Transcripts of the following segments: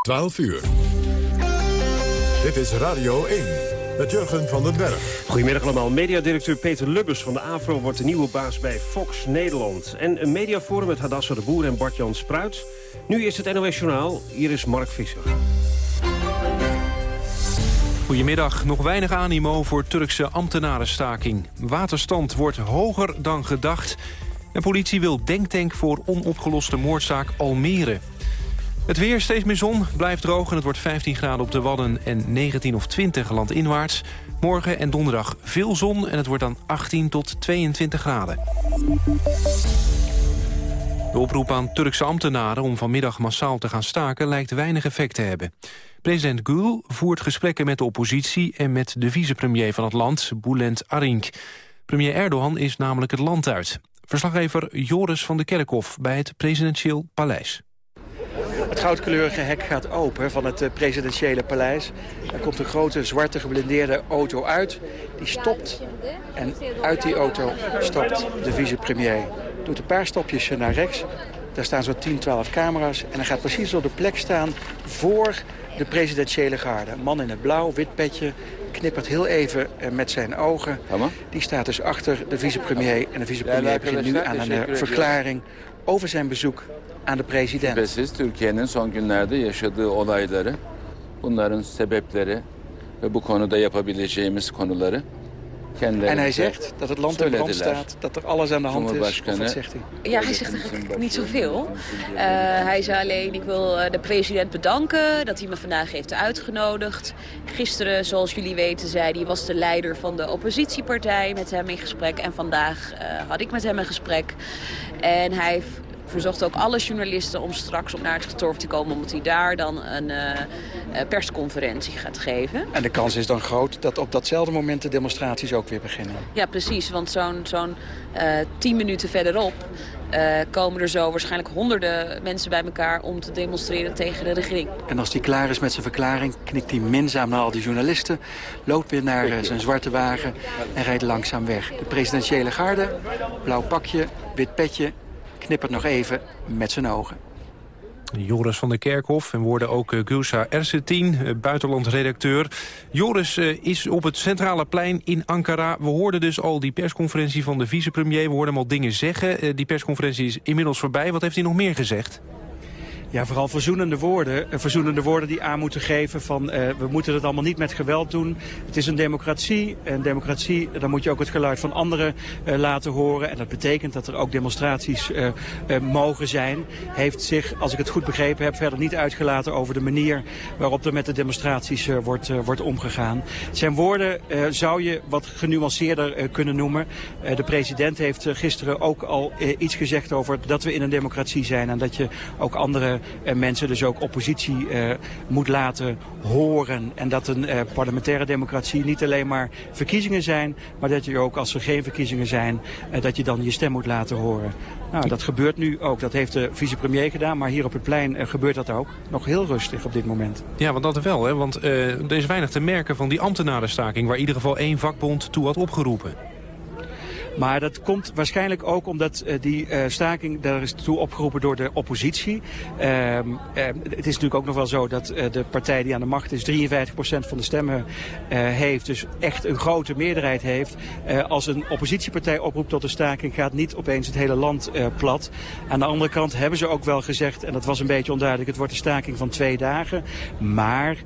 12 uur. Dit is Radio 1 met Jurgen van den Berg. Goedemiddag allemaal. Mediadirecteur Peter Lubbers van de AVRO wordt de nieuwe baas bij Fox Nederland. En een mediaforum met Hadassa de Boer en Bart-Jan Spruit. Nu is het NOS Journaal. Hier is Mark Visser. Goedemiddag. Nog weinig animo voor Turkse ambtenarenstaking. Waterstand wordt hoger dan gedacht. En politie wil denktank voor onopgeloste moordzaak Almere. Het weer, steeds meer zon, blijft droog en het wordt 15 graden op de Wadden en 19 of 20 landinwaarts. Morgen en donderdag veel zon en het wordt dan 18 tot 22 graden. De oproep aan Turkse ambtenaren om vanmiddag massaal te gaan staken lijkt weinig effect te hebben. President Gül voert gesprekken met de oppositie en met de vicepremier van het land, Bülent Arink. Premier Erdogan is namelijk het land uit. Verslaggever Joris van de Kerkhof bij het presidentieel paleis. Het goudkleurige hek gaat open van het eh, presidentiële paleis. Er komt een grote zwarte geblindeerde auto uit. Die stopt en uit die auto stapt de vicepremier. Doet een paar stopjes naar rechts. Daar staan zo'n 10, 12 camera's. En hij gaat precies op de plek staan voor de presidentiële garde. Een man in het blauw, wit petje, knippert heel even eh, met zijn ogen. Die staat dus achter de vicepremier. En de vicepremier begint nu aan een eh, verklaring over zijn bezoek aan de president. Şüphesiz Türkiye'nin son günlerde yaşadığı olayları, bunların sebepleri ve bu konuda yapabileceğimiz konuları en hij zegt dat het land in brand staat, dat er alles aan de hand is. Of wat zegt hij? Ja, hij zegt eigenlijk niet zoveel. Uh, hij zei alleen, ik wil eh, de president bedanken dat hij me vandaag heeft uitgenodigd. Gisteren, zoals jullie weten, zei hij, was de leider van de oppositiepartij met hem in gesprek. En vandaag uh, had ik met hem een gesprek. En hij verzocht ook alle journalisten om straks op naar het kantoor te komen... omdat hij daar dan een uh, persconferentie gaat geven. En de kans is dan groot dat op datzelfde moment de demonstraties ook weer beginnen. Ja, precies. Want zo'n zo'n uh, tien minuten verderop uh, komen er zo waarschijnlijk honderden mensen bij elkaar... om te demonstreren tegen de regering. En als hij klaar is met zijn verklaring, knikt hij minzaam naar al die journalisten... loopt weer naar zijn zwarte wagen en rijdt langzaam weg. De presidentiële garde, blauw pakje, wit petje knippert nog even met zijn ogen. Joris van der Kerkhof en worden ook uh, Gulsa Ersetin, uh, buitenlandredacteur. Joris uh, is op het centrale plein in Ankara. We hoorden dus al die persconferentie van de vicepremier. We hoorden hem al dingen zeggen. die persconferentie is inmiddels voorbij. Wat heeft hij nog meer gezegd? Ja, vooral verzoenende woorden. Eh, verzoenende woorden die aan moeten geven van uh, we moeten het allemaal niet met geweld doen. Het is een democratie. En democratie, dan moet je ook het geluid van anderen uh, laten horen. En dat betekent dat er ook demonstraties mogen zijn. Heeft zich, als ik het goed begrepen heb, verder niet uitgelaten over de manier waarop er met de demonstraties wordt, wordt omgegaan. Zijn woorden zou je wat genuanceerder kunnen noemen. de president heeft gisteren ook al iets gezegd over dat we in een democratie zijn. En dat je ook andere uh, mensen, dus ook oppositie, uh, moet laten horen. En dat een uh, parlementaire democratie niet alleen maar verkiezingen zijn, maar dat je ook als er geen verkiezingen zijn, dat je dan je stem moet laten horen. Nou, dat gebeurt nu ook. Dat heeft de vicepremier gedaan, maar hier op het plein gebeurt dat ook. Nog heel rustig op dit moment. Ja, want dat wel, hè? want er is weinig te merken van die ambtenarenstaking... waar in ieder geval één vakbond toe had opgeroepen. Maar dat komt waarschijnlijk ook omdat uh, die uh, staking, daar is toe opgeroepen door de oppositie. Uh, het is natuurlijk ook nog wel zo dat uh, de partij die aan de macht is 53% van de stemmen heeft. Dus echt een grote meerderheid heeft. als een oppositiepartij oproept tot een staking gaat niet opeens het hele land plat. Aan de andere kant hebben ze ook wel gezegd, en dat was een beetje onduidelijk, het wordt een staking van twee dagen. Maar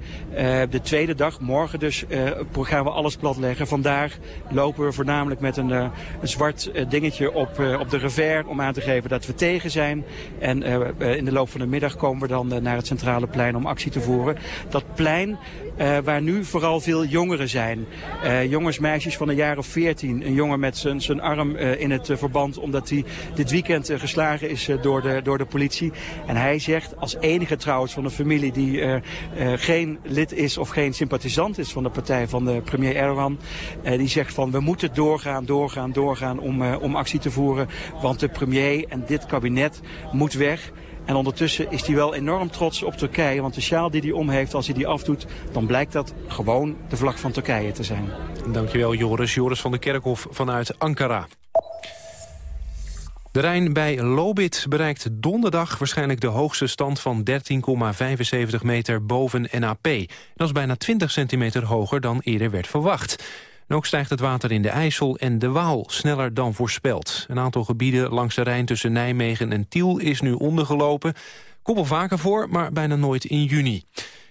de tweede dag, morgen dus, gaan we alles platleggen. Vandaag lopen we voornamelijk met een een zwart eh, dingetje op, eh, op de revers om aan te geven dat we tegen zijn. En eh, in de loop van de middag komen we dan naar het centrale plein om actie te voeren. Dat plein uh, waar nu vooral veel jongeren zijn. Uh, jongens, meisjes van een jaar of veertien. Een jongen met zijn arm uh, in het verband omdat hij dit weekend geslagen is door, de, door de politie. En hij zegt als enige trouwens van een familie die geen lid is of geen sympathisant is van de partij van de premier Erdogan. die zegt van we moeten doorgaan, doorgaan, doorgaan om, om actie te voeren. Want de premier en dit kabinet moet weg. En ondertussen is hij wel enorm trots op Turkije. Want de sjaal die hij om heeft, als hij die afdoet... dan blijkt dat gewoon de vlag van Turkije te zijn. Dankjewel Joris. Joris van de Kerkhof vanuit Ankara. De Rijn bij Lobit bereikt donderdag waarschijnlijk de hoogste stand van 13,75 meter boven NAP. Dat is bijna 20 centimeter hoger dan eerder werd verwacht. En ook stijgt het water in de IJssel en de Waal sneller dan voorspeld. Een aantal gebieden langs de Rijn tussen Nijmegen en Tiel is nu ondergelopen. Komt wel vaker voor, maar bijna nooit in juni.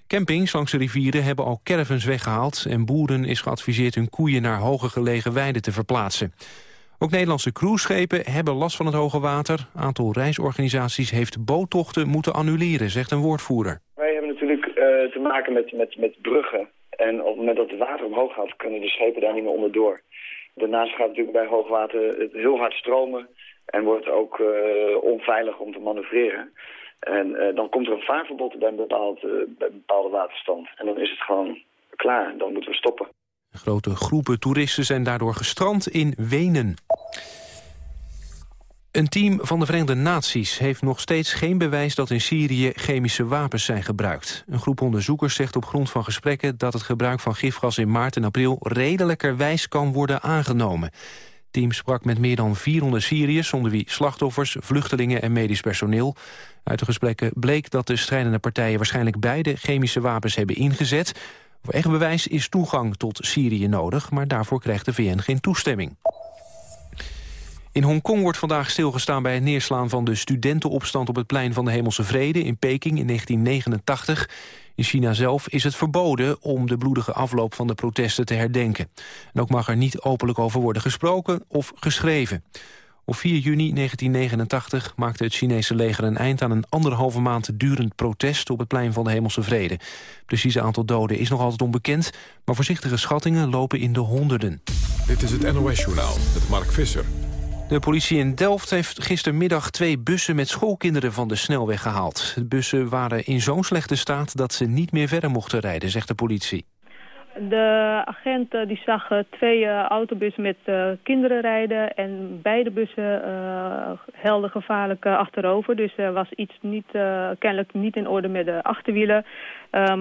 Campings langs de rivieren hebben al caravans weggehaald... en boeren is geadviseerd hun koeien naar hoger gelegen weiden te verplaatsen. Ook Nederlandse cruiseschepen hebben last van het hoge water. Aantal reisorganisaties heeft boottochten moeten annuleren, zegt een woordvoerder. Wij hebben natuurlijk uh, te maken met, met, met bruggen. En op het moment dat het water omhoog gaat, kunnen de schepen daar niet meer onderdoor. Daarnaast gaat het natuurlijk bij hoogwater heel hard stromen... en wordt ook uh, onveilig om te manoeuvreren. En uh, dan komt er een vaarverbod bij bepaald, bij een bepaalde waterstand. En dan is het gewoon klaar. Dan moeten we stoppen. Grote groepen toeristen zijn daardoor gestrand in Wenen. Een team van de Verenigde Naties heeft nog steeds geen bewijs dat in Syrië chemische wapens zijn gebruikt. Een groep onderzoekers zegt op grond van gesprekken dat het gebruik van gifgas in maart en april redelijkerwijs kan worden aangenomen. Het team sprak met meer dan 400 Syriërs, onder wie slachtoffers, vluchtelingen en medisch personeel. Uit de gesprekken bleek dat de strijdende partijen waarschijnlijk beide chemische wapens hebben ingezet. Voor echt bewijs is toegang tot Syrië nodig, maar daarvoor krijgt de VN geen toestemming. In Hongkong wordt vandaag stilgestaan bij het neerslaan van de studentenopstand op het plein van de Hemelse Vrede in Peking in 1989. In China zelf is het verboden om de bloedige afloop van de protesten te herdenken. En ook mag er niet openlijk over worden gesproken of geschreven. Op 4 juni 1989 maakte het Chinese leger een eind aan een anderhalve maand durend protest op het plein van de Hemelse Vrede. Het precieze aantal doden is nog altijd onbekend, maar voorzichtige schattingen lopen in de honderden. Dit is het NOS-journaal met Mark Visser. De politie in Delft heeft gistermiddag twee bussen met schoolkinderen van de snelweg gehaald. De bussen waren in zo'n slechte staat dat ze niet meer verder mochten rijden, zegt de politie. De agent die zag twee uh, autobussen met kinderen rijden en beide bussen uh, helder gevaarlijk achterover. Dus er was iets niet, kennelijk niet in orde met de achterwielen.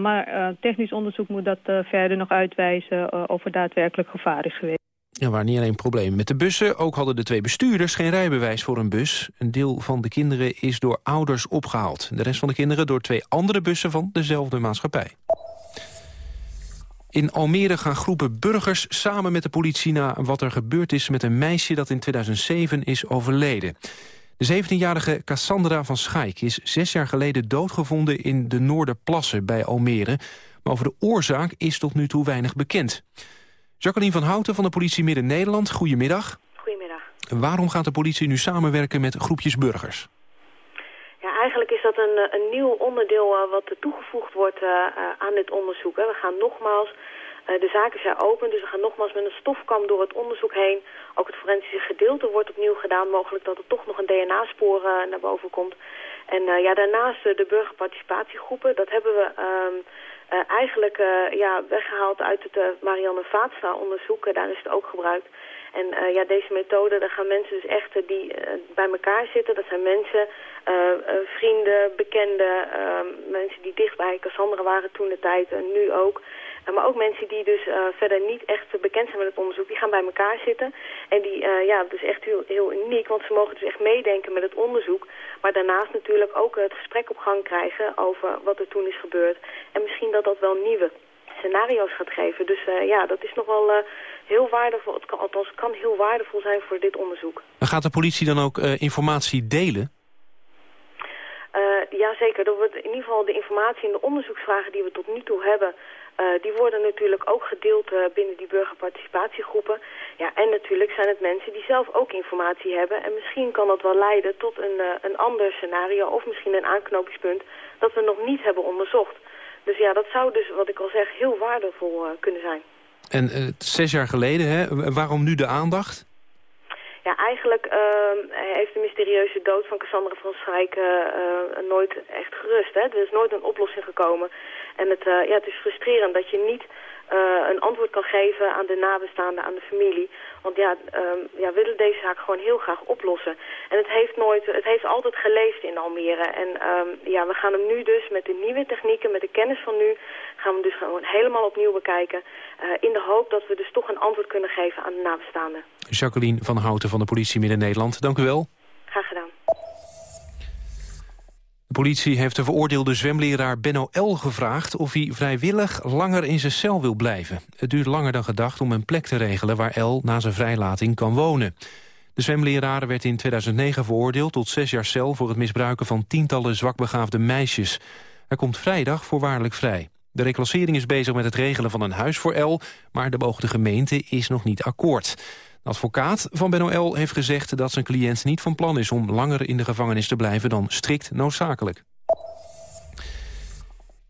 maar technisch onderzoek moet dat verder nog uitwijzen of er daadwerkelijk gevaar is geweest. Er waren niet alleen problemen met de bussen, ook hadden de twee bestuurders geen rijbewijs voor een bus. Een deel van de kinderen is door ouders opgehaald. De rest van de kinderen door twee andere bussen van dezelfde maatschappij. In Almere gaan groepen burgers samen met de politie naar wat er gebeurd is met een meisje dat in 2007 is overleden. De 17-jarige Cassandra van Schaik is zes jaar geleden doodgevonden in de Noorderplassen bij Almere. Maar over de oorzaak is tot nu toe weinig bekend. Jacqueline van Houten van de politie Midden-Nederland, goedemiddag. Goedemiddag. Waarom gaat de politie nu samenwerken met groepjes burgers? Ja, eigenlijk is dat een, een nieuw onderdeel uh, wat toegevoegd wordt uh, aan dit onderzoek. Hè. We gaan nogmaals, de zaken zijn open, dus we gaan nogmaals met een stofkam door het onderzoek heen. Ook het forensische gedeelte wordt opnieuw gedaan, mogelijk dat er toch nog een DNA-spoor naar boven komt. En ja, daarnaast de burgerparticipatiegroepen, dat hebben we... Ehm, uh, eigenlijk uh, ja, weggehaald uit het uh, Marianne Vaatstra-onderzoek. daar is het ook gebruikt. En ja, deze methode, daar gaan mensen dus echt die bij elkaar zitten. Dat zijn mensen, vrienden, bekenden, ehm, mensen die dicht bij Cassandra waren toen de tijd en nu ook. Maar ook mensen die dus uh, verder niet echt bekend zijn met het onderzoek, die gaan bij elkaar zitten. En die, uh, ja, dus echt heel, heel uniek, want ze mogen dus echt meedenken met het onderzoek. Maar daarnaast natuurlijk ook het gesprek op gang krijgen over wat er toen is gebeurd. En misschien dat dat wel nieuwe scenario's gaat geven. Dus ja, dat is nog wel heel waardevol. Het kan, althans kan heel waardevol zijn voor dit onderzoek. En gaat de politie dan ook informatie delen? Uh, ja, zeker. Er wordt in ieder geval de informatie en de onderzoeksvragen die we tot nu toe hebben... Uh, die worden natuurlijk ook gedeeld uh, binnen die burgerparticipatiegroepen. Ja, en natuurlijk zijn het mensen die zelf ook informatie hebben. En misschien kan dat wel leiden tot een, uh, een ander scenario of misschien een aanknopingspunt dat we nog niet hebben onderzocht. Dus ja, dat zou dus, wat ik al zeg, heel waardevol kunnen zijn. En zes jaar geleden, hè, waarom nu de aandacht? Ja, eigenlijk uh, heeft de mysterieuze dood van Cassandra van Schaik uh, nooit echt gerust. Hè? Er is nooit een oplossing gekomen. En het, uh, ja, het is frustrerend dat je niet uh, een antwoord kan geven aan de nabestaanden, aan de familie. Want ja, um, ja, willen deze zaak gewoon heel graag oplossen. En het heeft, nooit, het heeft altijd geleefd in Almere. En um, ja, we gaan hem nu dus met de nieuwe technieken, met de kennis van nu... gaan we hem dus gewoon helemaal opnieuw bekijken. Uh, in de hoop dat we dus toch een antwoord kunnen geven aan de nabestaanden. Jacqueline van Houten van de politie Midden-Nederland, dank u wel. Graag gedaan. De politie heeft de veroordeelde zwemleraar Benno L. gevraagd... of hij vrijwillig langer in zijn cel wil blijven. Het duurt langer dan gedacht om een plek te regelen... waar L na zijn vrijlating kan wonen. De zwemleraar werd in 2009 veroordeeld tot zes jaar cel... voor het misbruiken van tientallen zwakbegaafde meisjes. Hij komt vrijdag voorwaardelijk vrij. De reclassering is bezig met het regelen van een huis voor L... maar de beoogde gemeente is nog niet akkoord. De advocaat van Benno L. heeft gezegd dat zijn cliënt niet van plan is... om langer in de gevangenis te blijven dan strikt noodzakelijk.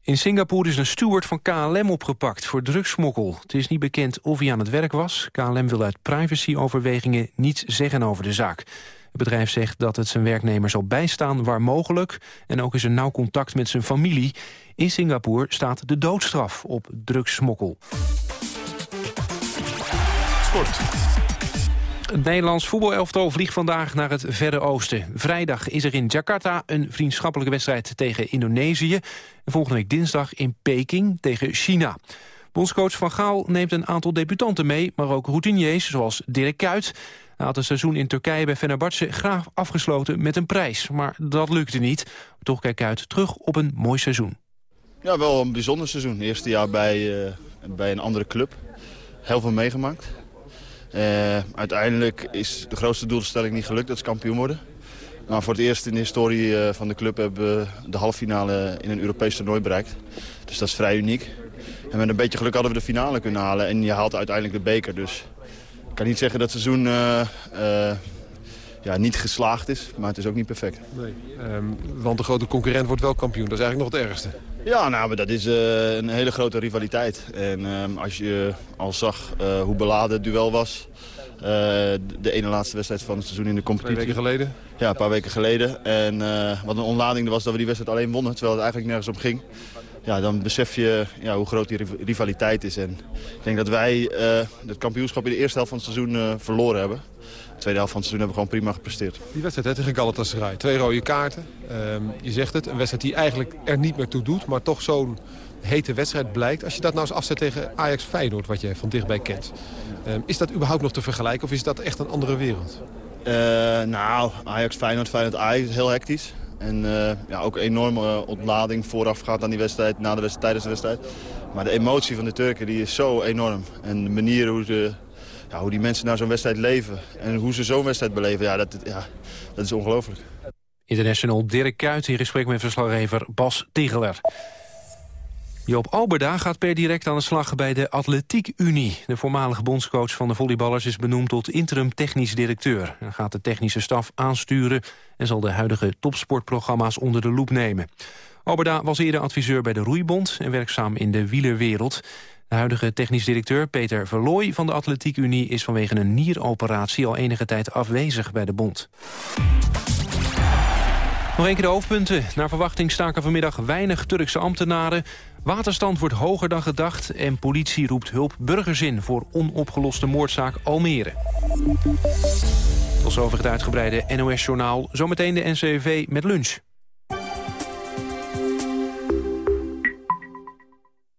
In Singapore is een steward van KLM opgepakt voor drugsmokkel. Het is niet bekend of hij aan het werk was. KLM wil uit privacyoverwegingen niets zeggen over de zaak. Het bedrijf zegt dat het zijn werknemer zal bijstaan waar mogelijk... en ook is er nauw contact met zijn familie. In Singapore staat de doodstraf op drugsmokkel. Sport. Het Nederlands voetbalelftal vliegt vandaag naar het Verre Oosten. Vrijdag is er in Jakarta een vriendschappelijke wedstrijd tegen Indonesië. En volgende week dinsdag in Peking tegen China. Bondscoach Van Gaal neemt een aantal debutanten mee... maar ook routiniers zoals Dirk Kuyt. Hij had een seizoen in Turkije bij Fenerbahce graag afgesloten met een prijs. Maar dat lukte niet. Toch kijkt Kuyt terug op een mooi seizoen. Ja, wel een bijzonder seizoen. Eerste jaar bij, uh, bij een andere club. Heel veel meegemaakt. Uh, uiteindelijk is de grootste doelstelling niet gelukt, dat is kampioen worden. Maar voor het eerst in de historie uh, van de club hebben we de halffinale in een Europees toernooi bereikt. Dus dat is vrij uniek. En met een beetje geluk hadden we de finale kunnen halen en je haalt uiteindelijk de beker. Dus ik kan niet zeggen dat het seizoen uh, ja, niet geslaagd is, maar het is ook niet perfect. Nee, um, want de grote concurrent wordt wel kampioen, dat is eigenlijk nog het ergste. Ja, nou, maar dat is uh, een hele grote rivaliteit. En um, als je al zag uh, hoe beladen het duel was... Uh, de ene laatste wedstrijd van het seizoen in de competitie. Twee weken geleden? Ja, een paar weken geleden. En wat een onlading was dat we die wedstrijd alleen wonnen, terwijl het eigenlijk nergens om ging. Ja, dan besef je ja, hoe groot die rivaliteit is. En ik denk dat wij het kampioenschap in de eerste helft van het seizoen verloren hebben tweede helft van het seizoen hebben we gewoon prima gepresteerd. Die wedstrijd hè, tegen Galatasaray, twee rode kaarten. Um, je zegt het, een wedstrijd die eigenlijk er niet meer toe doet... maar toch zo'n hete wedstrijd blijkt. Als je dat nou eens afzet tegen Ajax Feyenoord, wat je van dichtbij kent. Um, is dat überhaupt nog te vergelijken of is dat echt een andere wereld? Uh, nou, Ajax Feyenoord, Feyenoord Ajax is heel hectisch. En uh, ja, ook een enorme ontlading vooraf gaat aan die wedstrijd, na de wedstrijd, tijdens de wedstrijd. Maar de emotie van de Turken die is zo enorm. En de manier hoe ze hoe die mensen naar zo'n wedstrijd leven en hoe ze zo'n wedstrijd beleven, ja, dat, ja, dat is ongelooflijk. International Dirk Kuyt in gesprek met verslaggever Bas Tigeler. Joop Alberda gaat per direct aan de slag bij de Atletiek Unie. De voormalige bondscoach van de volleyballers is benoemd tot interim technisch directeur. Hij gaat de technische staf aansturen en zal de huidige topsportprogramma's onder de loep nemen. Alberda was eerder adviseur bij de Roeibond en werkzaam in de wielerwereld. De huidige technisch directeur Peter Verlooy van de Atletiek Unie... is vanwege een nieroperatie al enige tijd afwezig bij de bond. Nog een keer de hoofdpunten. Naar verwachting staken vanmiddag weinig Turkse ambtenaren. Waterstand wordt hoger dan gedacht... en politie roept hulp burgers in voor onopgeloste moordzaak Almere. Tot zover het uitgebreide NOS-journaal. Zometeen de NCV met lunch.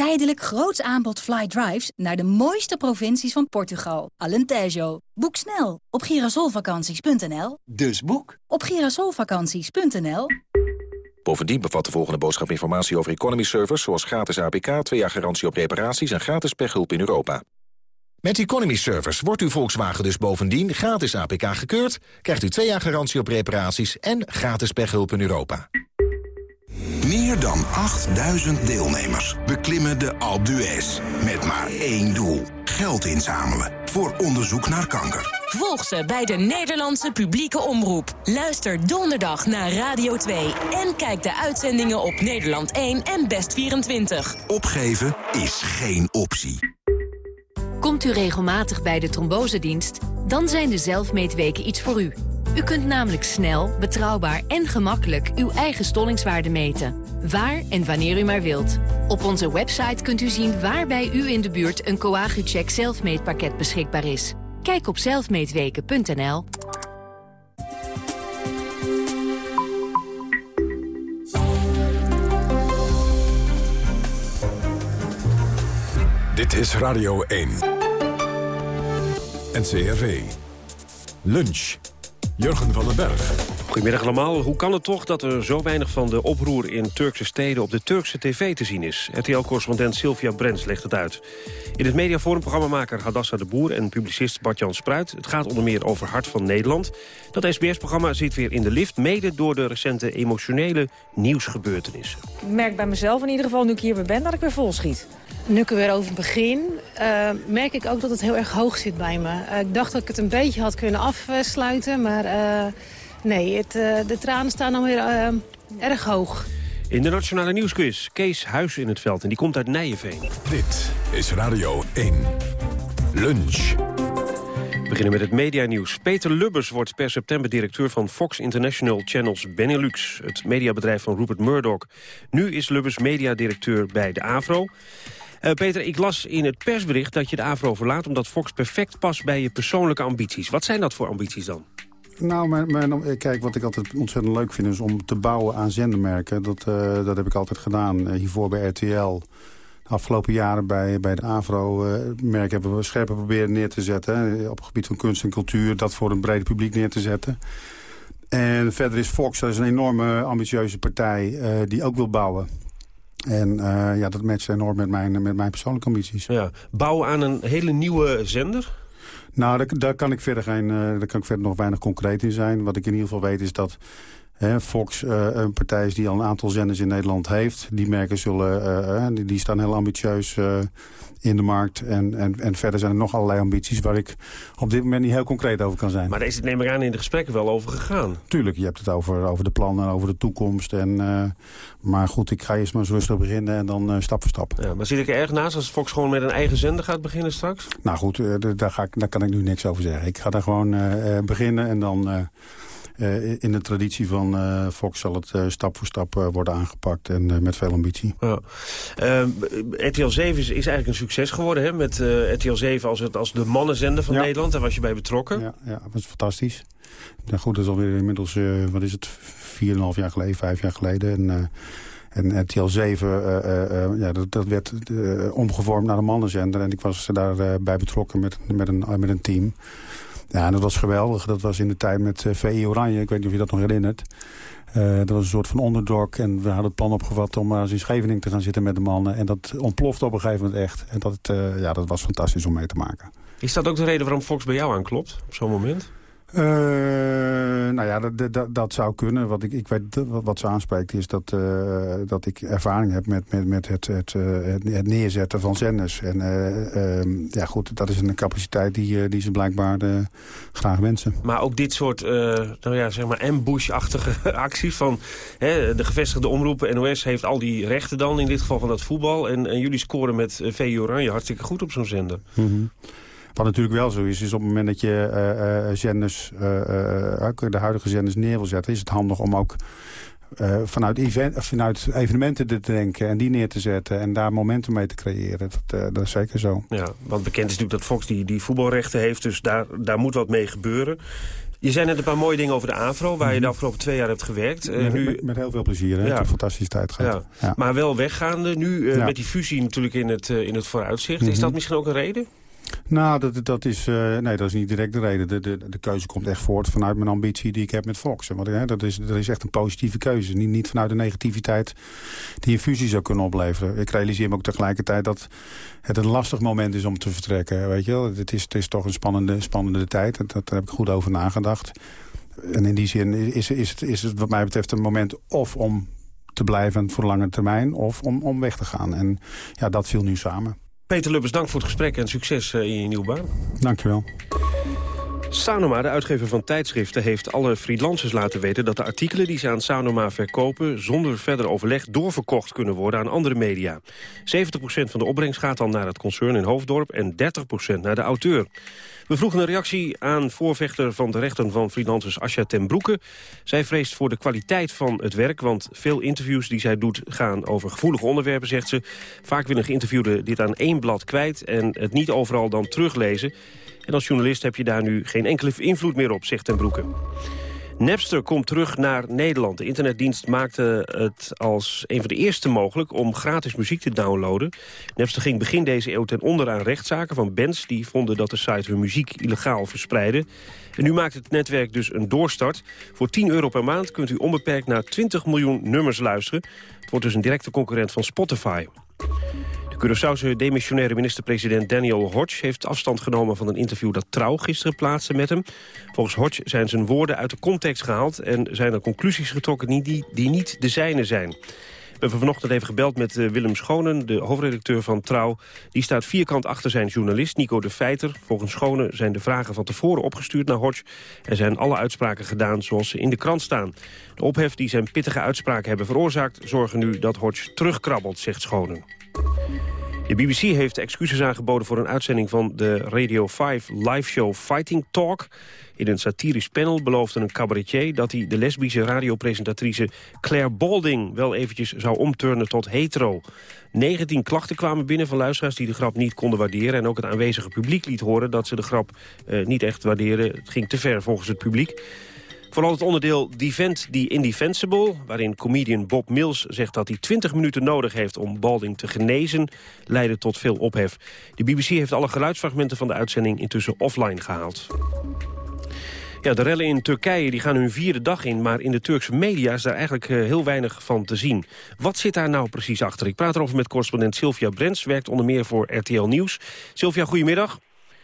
Tijdelijk groots aanbod fly drives naar de mooiste provincies van Portugal. Alentejo. Boek snel op girasolvakanties.nl. Dus boek op girasolvakanties.nl. Bovendien bevat de volgende boodschap informatie over economy servers... zoals gratis APK, twee jaar garantie op reparaties en gratis pechhulp in Europa. Met Economy Servers wordt uw Volkswagen dus bovendien gratis APK gekeurd... krijgt u twee jaar garantie op reparaties en gratis pechhulp in Europa. Meer dan 8000 deelnemers beklimmen de Alpe d'Huez. Met maar één doel. Geld inzamelen voor onderzoek naar kanker. Volg ze bij de Nederlandse publieke omroep. Luister donderdag naar Radio 2. En kijk de uitzendingen op Nederland 1 en Best 24. Opgeven is geen optie. Komt u regelmatig bij de trombosedienst? Dan zijn de zelfmeetweken iets voor u. U kunt namelijk snel, betrouwbaar en gemakkelijk uw eigen stollingswaarde meten. Waar en wanneer u maar wilt. Op onze website kunt u zien waar bij u in de buurt een Coagucheck zelfmeetpakket beschikbaar is. Kijk op zelfmeetweken.nl. Dit is Radio 1. NCRV. Lunch. Jurgen van den Berg. Goedemiddag allemaal. Hoe kan het toch dat er zo weinig van de oproer in Turkse steden op de Turkse tv te zien is? RTL-correspondent Sylvia Brents legt het uit. In het mediaforum-programmamaker Hadassa de Boer en publicist Bart-Jan Spruit. Het gaat onder meer over Hart van Nederland. Dat SBS-programma zit weer in de lift, mede door de recente emotionele nieuwsgebeurtenissen. Ik merk bij mezelf in ieder geval, nu ik hier weer ben, dat ik weer vol schiet. Nu ik er weer over het begin, uh, merk ik ook dat het heel erg hoog zit bij me. Uh, ik dacht dat ik het een beetje had kunnen afsluiten, maar uh, nee, het, de tranen staan dan weer erg hoog. In de Nationale Nieuwsquiz, Kees Huis in het veld en die komt uit Nijenveen. Dit is Radio 1. Lunch. We beginnen met het medianieuws. Peter Lubbers wordt per september directeur van Fox International Channels Benelux. Het mediabedrijf van Rupert Murdoch. Nu is Lubbers mediadirecteur bij de AVRO. Uh, Peter, ik las in het persbericht dat je de AVRO verlaat... omdat Fox perfect past bij je persoonlijke ambities. Wat zijn dat voor ambities dan? Nou, mijn, mijn, kijk, wat ik altijd ontzettend leuk vind... is om te bouwen aan zendermerken. Dat, uh, dat heb ik altijd gedaan. Uh, hiervoor bij RTL. De afgelopen jaren bij, bij de AVRO-merk hebben we scherper proberen neer te zetten. Op het gebied van kunst en cultuur. Dat voor een brede publiek neer te zetten. En verder is Fox, een enorme ambitieuze partij... die ook wil bouwen. En ja, dat matcht enorm met mijn, met mijn persoonlijke ambities. Ja. Bouwen aan een hele nieuwe zender? Nou, daar, kan ik verder geen, uh, daar kan ik verder nog weinig concreet in zijn. Wat ik in ieder geval weet is dat Fox uh, een partij die al een aantal zenders in Nederland heeft. Die merken zullen, die, die, staan heel ambitieus in de markt. En, en, en verder zijn er nog allerlei ambities waar ik op dit moment niet heel concreet over kan zijn. Maar daar is het neem ik aan in de gesprekken wel over gegaan. Tuurlijk, je hebt het over, over de plannen, over de toekomst. En, maar goed, ik ga eerst maar eens rustig beginnen en dan stap voor stap. Ja, maar zit ik er erg naast als Fox gewoon met een eigen zender gaat beginnen straks? Nou goed, daar, ga ik, daar kan ik nu niks over zeggen. Ik ga daar gewoon beginnen en dan... Uh, in de traditie van uh, Fox zal het uh, stap voor stap worden aangepakt en met veel ambitie. Ja. RTL 7 is, is, eigenlijk een succes geworden hè? met RTL 7 als, het, als de mannenzender van ja. Nederland. Daar was je bij betrokken. Ja, ja dat was fantastisch. Goed, dat is alweer inmiddels, wat is het, 4,5 jaar geleden, 5 jaar geleden. En, en RTL 7, ja, dat, dat werd omgevormd naar een mannenzender. En ik was daarbij bij betrokken met, met, een, met een team. Ja, dat was geweldig. Dat was in de tijd met uh, VI Oranje. Ik weet niet of je dat nog herinnert. Uh, dat was een soort van onderdog. En we hadden het plan opgevat om eens in Scheveningen te gaan zitten met de mannen. En dat ontplofte op een gegeven moment echt. En dat, uh, ja, dat was fantastisch om mee te maken. Is dat ook de reden waarom Fox bij jou aanklopt op zo'n moment? Uh, nou ja, dat, dat, dat, zou kunnen. Wat, ik, ik weet, wat ze aanspreekt is dat, uh, dat ik ervaring heb met, met, met het, het, het, neerzetten van zenders. En uh, ja, goed, dat is een capaciteit die, die ze blijkbaar graag wensen. Maar ook dit soort nou ja, zeg maar ambush-achtige acties van hè, de gevestigde omroepen. NOS heeft al die rechten dan, in dit geval van dat voetbal. En, en jullie scoren met VU Oranje hartstikke goed op zo'n zender. Mm -hmm. Wat natuurlijk wel zo is, is op het moment dat je uh, uh, zenders, uh, de huidige zenders neer wil zetten... is het handig om ook vanuit, event, vanuit evenementen te denken en die neer te zetten... en daar momentum mee te creëren. Dat, dat is zeker zo. Ja, want bekend is natuurlijk dat Fox die, die voetbalrechten heeft... dus daar, daar moet wat mee gebeuren. Je zei net een paar mooie dingen over de AVRO... waar je de afgelopen twee jaar hebt gewerkt. Uh, nu... met, met, heel veel plezier. Hè? Ja. Het een fantastische tijd gehad. Ja. Ja. Maar wel weggaande. Nu met die fusie natuurlijk in het, in het vooruitzicht. Mm -hmm. Is dat misschien ook een reden? Nou, dat, dat, is, uh, nee, dat is niet direct de reden. De, de, de keuze komt echt voort vanuit mijn ambitie die ik heb met Fox. Want, hè, dat, is, dat is echt een positieve keuze. Niet, niet vanuit de negativiteit die een fusie zou kunnen opleveren. Ik realiseer me ook tegelijkertijd dat het een lastig moment is om te vertrekken. Weet je wel? Het, is, het is toch een spannende, spannende tijd. Dat, daar heb ik goed over nagedacht. En in die zin is, is, het, is het wat mij betreft een moment of om te blijven voor lange termijn... of om, om weg te gaan. En ja, dat viel nu samen. Peter Lubbers, dank voor het gesprek en succes in je nieuwe baan. Dankjewel. Sanoma, de uitgever van tijdschriften, heeft alle freelancers laten weten... dat de artikelen die ze aan Sanoma verkopen... zonder verder overleg doorverkocht kunnen worden aan andere media. 70% van de opbrengst gaat dan naar het concern in Hoofddorp... en 30% naar de auteur. We vroegen een reactie aan voorvechter van de rechten van freelancers Asja ten Broeke. Zij vreest voor de kwaliteit van het werk, want veel interviews die zij doet gaan over gevoelige onderwerpen, zegt ze. Vaak willen geïnterviewden dit aan één blad kwijt en het niet overal dan teruglezen. En als journalist heb je daar nu geen enkele invloed meer op, zegt ten Broeke. Napster komt terug naar Nederland. De internetdienst maakte het als een van de eerste mogelijk om gratis muziek te downloaden. Napster ging begin deze eeuw ten onder aan rechtszaken van bands... die vonden dat de site hun muziek illegaal verspreidde. En nu maakt het netwerk dus een doorstart. Voor 10 euro per maand kunt u onbeperkt naar 20 miljoen nummers luisteren. Het wordt dus een directe concurrent van Spotify. Curaçaose demissionaire minister-president Daniel Hodge... heeft afstand genomen van een interview dat Trouw gisteren plaatste met hem. Volgens Hodge zijn zijn woorden uit de context gehaald... en zijn er conclusies getrokken die, die niet de zijne zijn. We hebben vanochtend even gebeld met eh, Willem Schonen, de hoofdredacteur van Trouw. Die staat vierkant achter zijn journalist Nico de Feiter. Volgens Schonen zijn de vragen van tevoren opgestuurd naar Hodge... en zijn alle uitspraken gedaan zoals ze in de krant staan. De ophef die zijn pittige uitspraken hebben veroorzaakt... zorgen nu dat Hodge terugkrabbelt, zegt Schonen. De BBC heeft excuses aangeboden voor een uitzending van de Radio 5 live show Fighting Talk. In een satirisch panel beloofde een cabaretier dat hij de lesbische radiopresentatrice Claire Balding wel eventjes zou omturnen tot hetero. 19 klachten kwamen binnen van luisteraars die de grap niet konden waarderen. En ook het aanwezige publiek liet horen dat ze de grap eh, niet echt waarderen. Het ging te ver volgens het publiek. Vooral het onderdeel Defend the Indefensible... waarin comedian Bob Mills zegt dat hij 20 minuten nodig heeft... om Balding te genezen, leidde tot veel ophef. De BBC heeft alle geluidsfragmenten van de uitzending intussen offline gehaald. Ja, de rellen in Turkije die gaan hun vierde dag in... maar in de Turkse media is daar eigenlijk eh, heel weinig van te zien. Wat zit daar nou precies achter? Ik praat erover met correspondent Sylvia Brents... werkt onder meer voor RTL Nieuws. Sylvia, goedemiddag.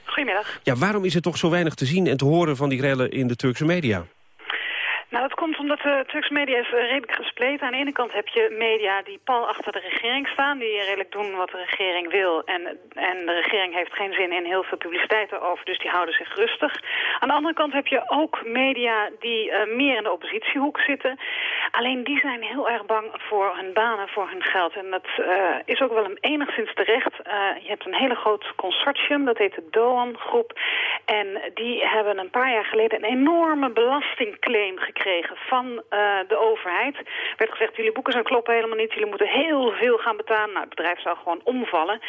Goedemiddag. Ja, waarom is er toch zo weinig te zien en te horen van die rellen in de Turkse media? Nou, dat komt omdat de Turkse media is eh, redelijk gespleten. Aan de ene kant heb je media die pal achter de regering staan... die redelijk doen wat de regering wil. En, en de regering heeft geen zin in heel veel publiciteit erover... dus die houden zich rustig. Aan de andere kant heb je ook media die uh, meer in de oppositiehoek zitten. Alleen die zijn heel erg bang voor hun banen, voor hun geld. En dat uh, is ook wel een enigszins terecht. je hebt een hele groot consortium, dat heet de Doan-groep. En die hebben een paar jaar geleden een enorme belastingclaim gekregen gekregen van uh, de overheid. Er werd gezegd, jullie boeken zijn kloppen helemaal niet. Jullie moeten heel veel gaan betalen. Nou, het bedrijf zou gewoon omvallen.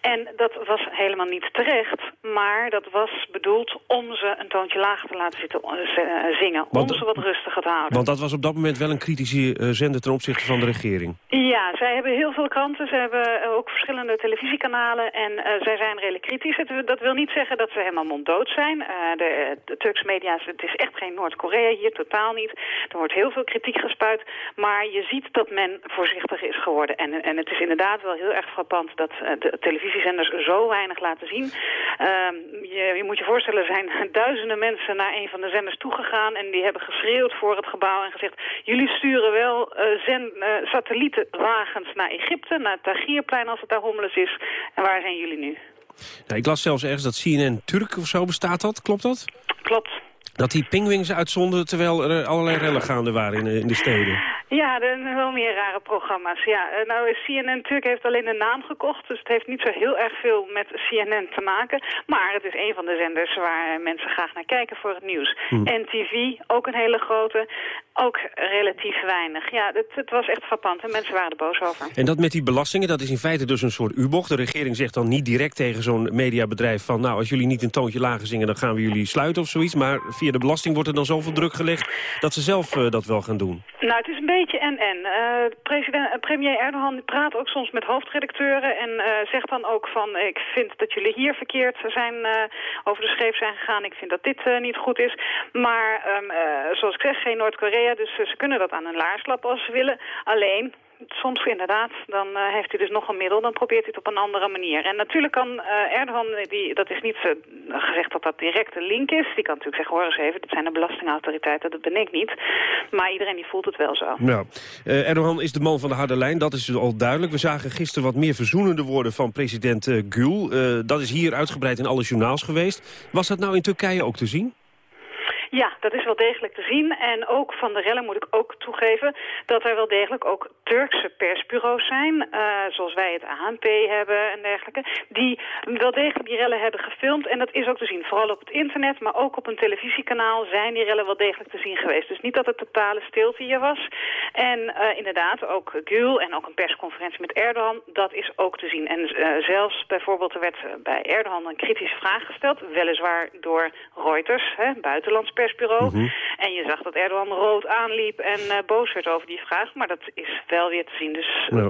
En dat was helemaal niet terecht. Maar dat was bedoeld om ze een toontje lager te laten zitten uh, zingen. Want, om ze wat rustiger te houden. Want dat was op dat moment wel een kritische uh, zender ten opzichte van de regering. Ja, zij hebben heel veel kranten. Ze hebben ook verschillende televisiekanalen. En zij zijn redelijk kritisch. Dat wil niet zeggen dat ze helemaal monddood zijn. de, de Turkse media, het is echt geen Noord-Korea hier, totaal niet. Er wordt heel veel kritiek gespuit, maar je ziet dat men voorzichtig is geworden. En, en het is inderdaad wel heel erg frappant dat eh, de televisiezenders zo weinig laten zien. Uh, je, je, moet je voorstellen, er zijn duizenden mensen naar een van de zenders toegegaan... en die hebben geschreeuwd voor het gebouw en gezegd... jullie sturen wel uh, uh, satellietenwagens naar Egypte, naar het Tagierplein als het daar hommeles is. En waar zijn jullie nu? Nou, ik las zelfs ergens dat CNN Turk of zo bestaat dat, klopt dat? Klopt. Dat die pingwings uitzonden terwijl er allerlei rellen gaande waren in, in de steden. Ja, er zijn wel meer rare programma's. Ja, eh, nou CNN Turk heeft alleen de naam gekocht, dus het heeft niet zo heel erg veel met CNN te maken. Maar het is een van de zenders waar mensen graag naar kijken voor het nieuws. Hm. NTV, ook een hele grote, ook relatief weinig. Ja, het, het, was echt frappant en mensen waren er boos over. En dat met die belastingen, dat is in feite dus een soort U-bocht. De regering zegt dan niet direct tegen zo'n mediabedrijf van... nou, als jullie niet een toontje lager zingen, dan gaan we jullie sluiten of zoiets. Maar via de belasting wordt er dan zoveel druk gelegd dat ze zelf uh, dat wel gaan doen. Nou, het is een beetje en-en. Uh, president, premier Erdogan praat ook soms met hoofdredacteuren en zegt dan ook van... ik vind dat jullie hier verkeerd zijn, over de scheef zijn gegaan. Ik vind dat dit niet goed is. Maar um, zoals ik zeg, geen Noord-Korea, dus ze kunnen dat aan hun laars lappen als ze willen. Alleen, soms inderdaad, dan uh, heeft hij dus nog een middel, dan probeert hij het op een andere manier. En natuurlijk kan uh, Erdogan, die, dat is niet gezegd dat dat direct een link is. Die kan natuurlijk zeggen, hoor eens even, dit zijn de belastingautoriteiten, dat ben ik niet. Maar iedereen die voelt het wel zo. Ja. Erdogan is de man van de harde lijn, dat is al duidelijk. We zagen gisteren wat meer verzoenende woorden van president Gül. dat is hier uitgebreid in alle journaals geweest. Was dat nou in Turkije ook te zien? Ja, dat is wel degelijk te zien. En ook van de rellen moet ik ook toegeven dat er wel degelijk ook Turkse persbureaus zijn, uh, zoals wij het ANP hebben en dergelijke, die wel degelijk die rellen hebben gefilmd. En dat is ook te zien, vooral op het internet, maar ook op een televisiekanaal zijn die rellen wel degelijk te zien geweest. Dus niet dat het totale stilte hier was. En uh, inderdaad, ook Gül en ook een persconferentie met Erdogan, dat is ook te zien. En uh, zelfs bijvoorbeeld, er werd bij Erdogan een kritische vraag gesteld, weliswaar door Reuters, hè, buitenlands persbureau. Mhm. En je zag dat Erdogan rood aanliep en uh, boos werd over die vraag. Maar dat is wel weer te zien. Dus uh,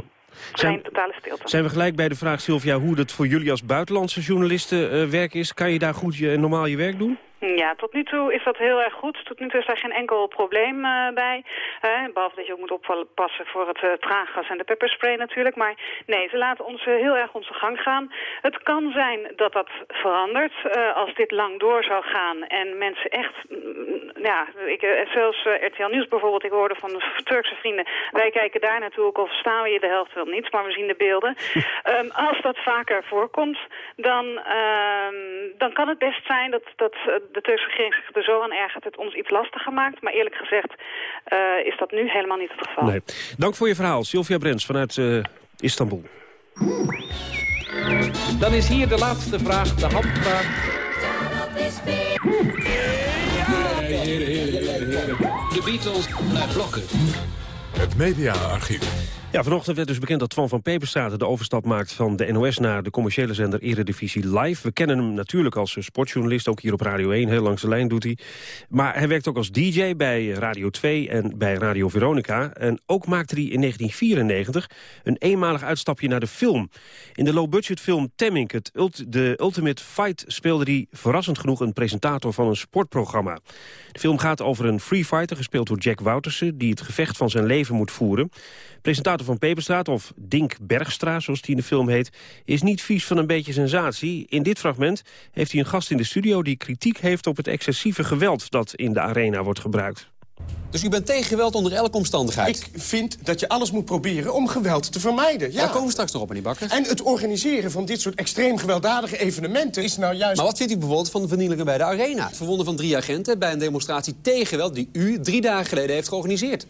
zijn, totale stilte. Zijn we gelijk bij de vraag, Sylvia, hoe het voor jullie als buitenlandse journalisten uh, werk is? Kan je daar goed je, normaal je werk doen? Ja, tot nu toe is dat heel erg goed. Tot nu toe is daar geen enkel probleem uh, bij. Uh, behalve dat je ook moet oppassen voor het uh, traaggas en de pepperspray natuurlijk. Maar nee, ze laten ons heel erg onze gang gaan. Het kan zijn dat dat verandert als dit lang door zou gaan. En mensen echt, mm, ja, ik, zelfs RTL Nieuws bijvoorbeeld, ik hoorde van de Turkse vrienden. Wij kijken daar naartoe, ook al verstaan we je de helft wel niet, maar we zien de beelden. um, als dat vaker voorkomt, dan, ehm, dan kan het best zijn dat... dat de Turkse regering zich er zo aan ergert het ons iets lastiger maakt. Maar eerlijk gezegd uh, is dat nu helemaal niet het geval. Nee. Dank voor je verhaal, Sylvia Brens vanuit uh, Istanbul. Dan is hier de laatste vraag, de handvraag. De Beatles naar blokken. Het mediaarchief. Ja, vanochtend werd dus bekend dat Twan van Peperstraten de overstap maakt van de NOS naar de commerciële zender Eredivisie Live. We kennen hem natuurlijk als sportjournalist, ook hier op Radio 1, heel langs de lijn doet hij. Maar hij werkt ook als DJ bij Radio 2 en bij Radio Veronica. En ook maakte hij in 1994 een eenmalig uitstapje naar de film. In de low-budget film Temmink, het de Ultimate Fight, speelde hij verrassend genoeg een presentator van een sportprogramma. De film gaat over een free fighter, gespeeld door Jack Woutersen, die het gevecht van zijn leven moet voeren. Presentator van Peperstraat, of Dink Bergstra, zoals hij in de film heet... is niet vies van een beetje sensatie. In dit fragment heeft hij een gast in de studio... die kritiek heeft op het excessieve geweld dat in de arena wordt gebruikt. Dus u bent tegen geweld onder elke omstandigheid? Ik vind dat je alles moet proberen om geweld te vermijden. Ja. Daar komen we straks nog op, meneer Bakker. En het organiseren van dit soort extreem gewelddadige evenementen is nou juist... Maar wat vindt u bijvoorbeeld van de vernielingen bij de Arena? Het verwonden van drie agenten bij een demonstratie tegen geweld... die u drie dagen geleden heeft georganiseerd.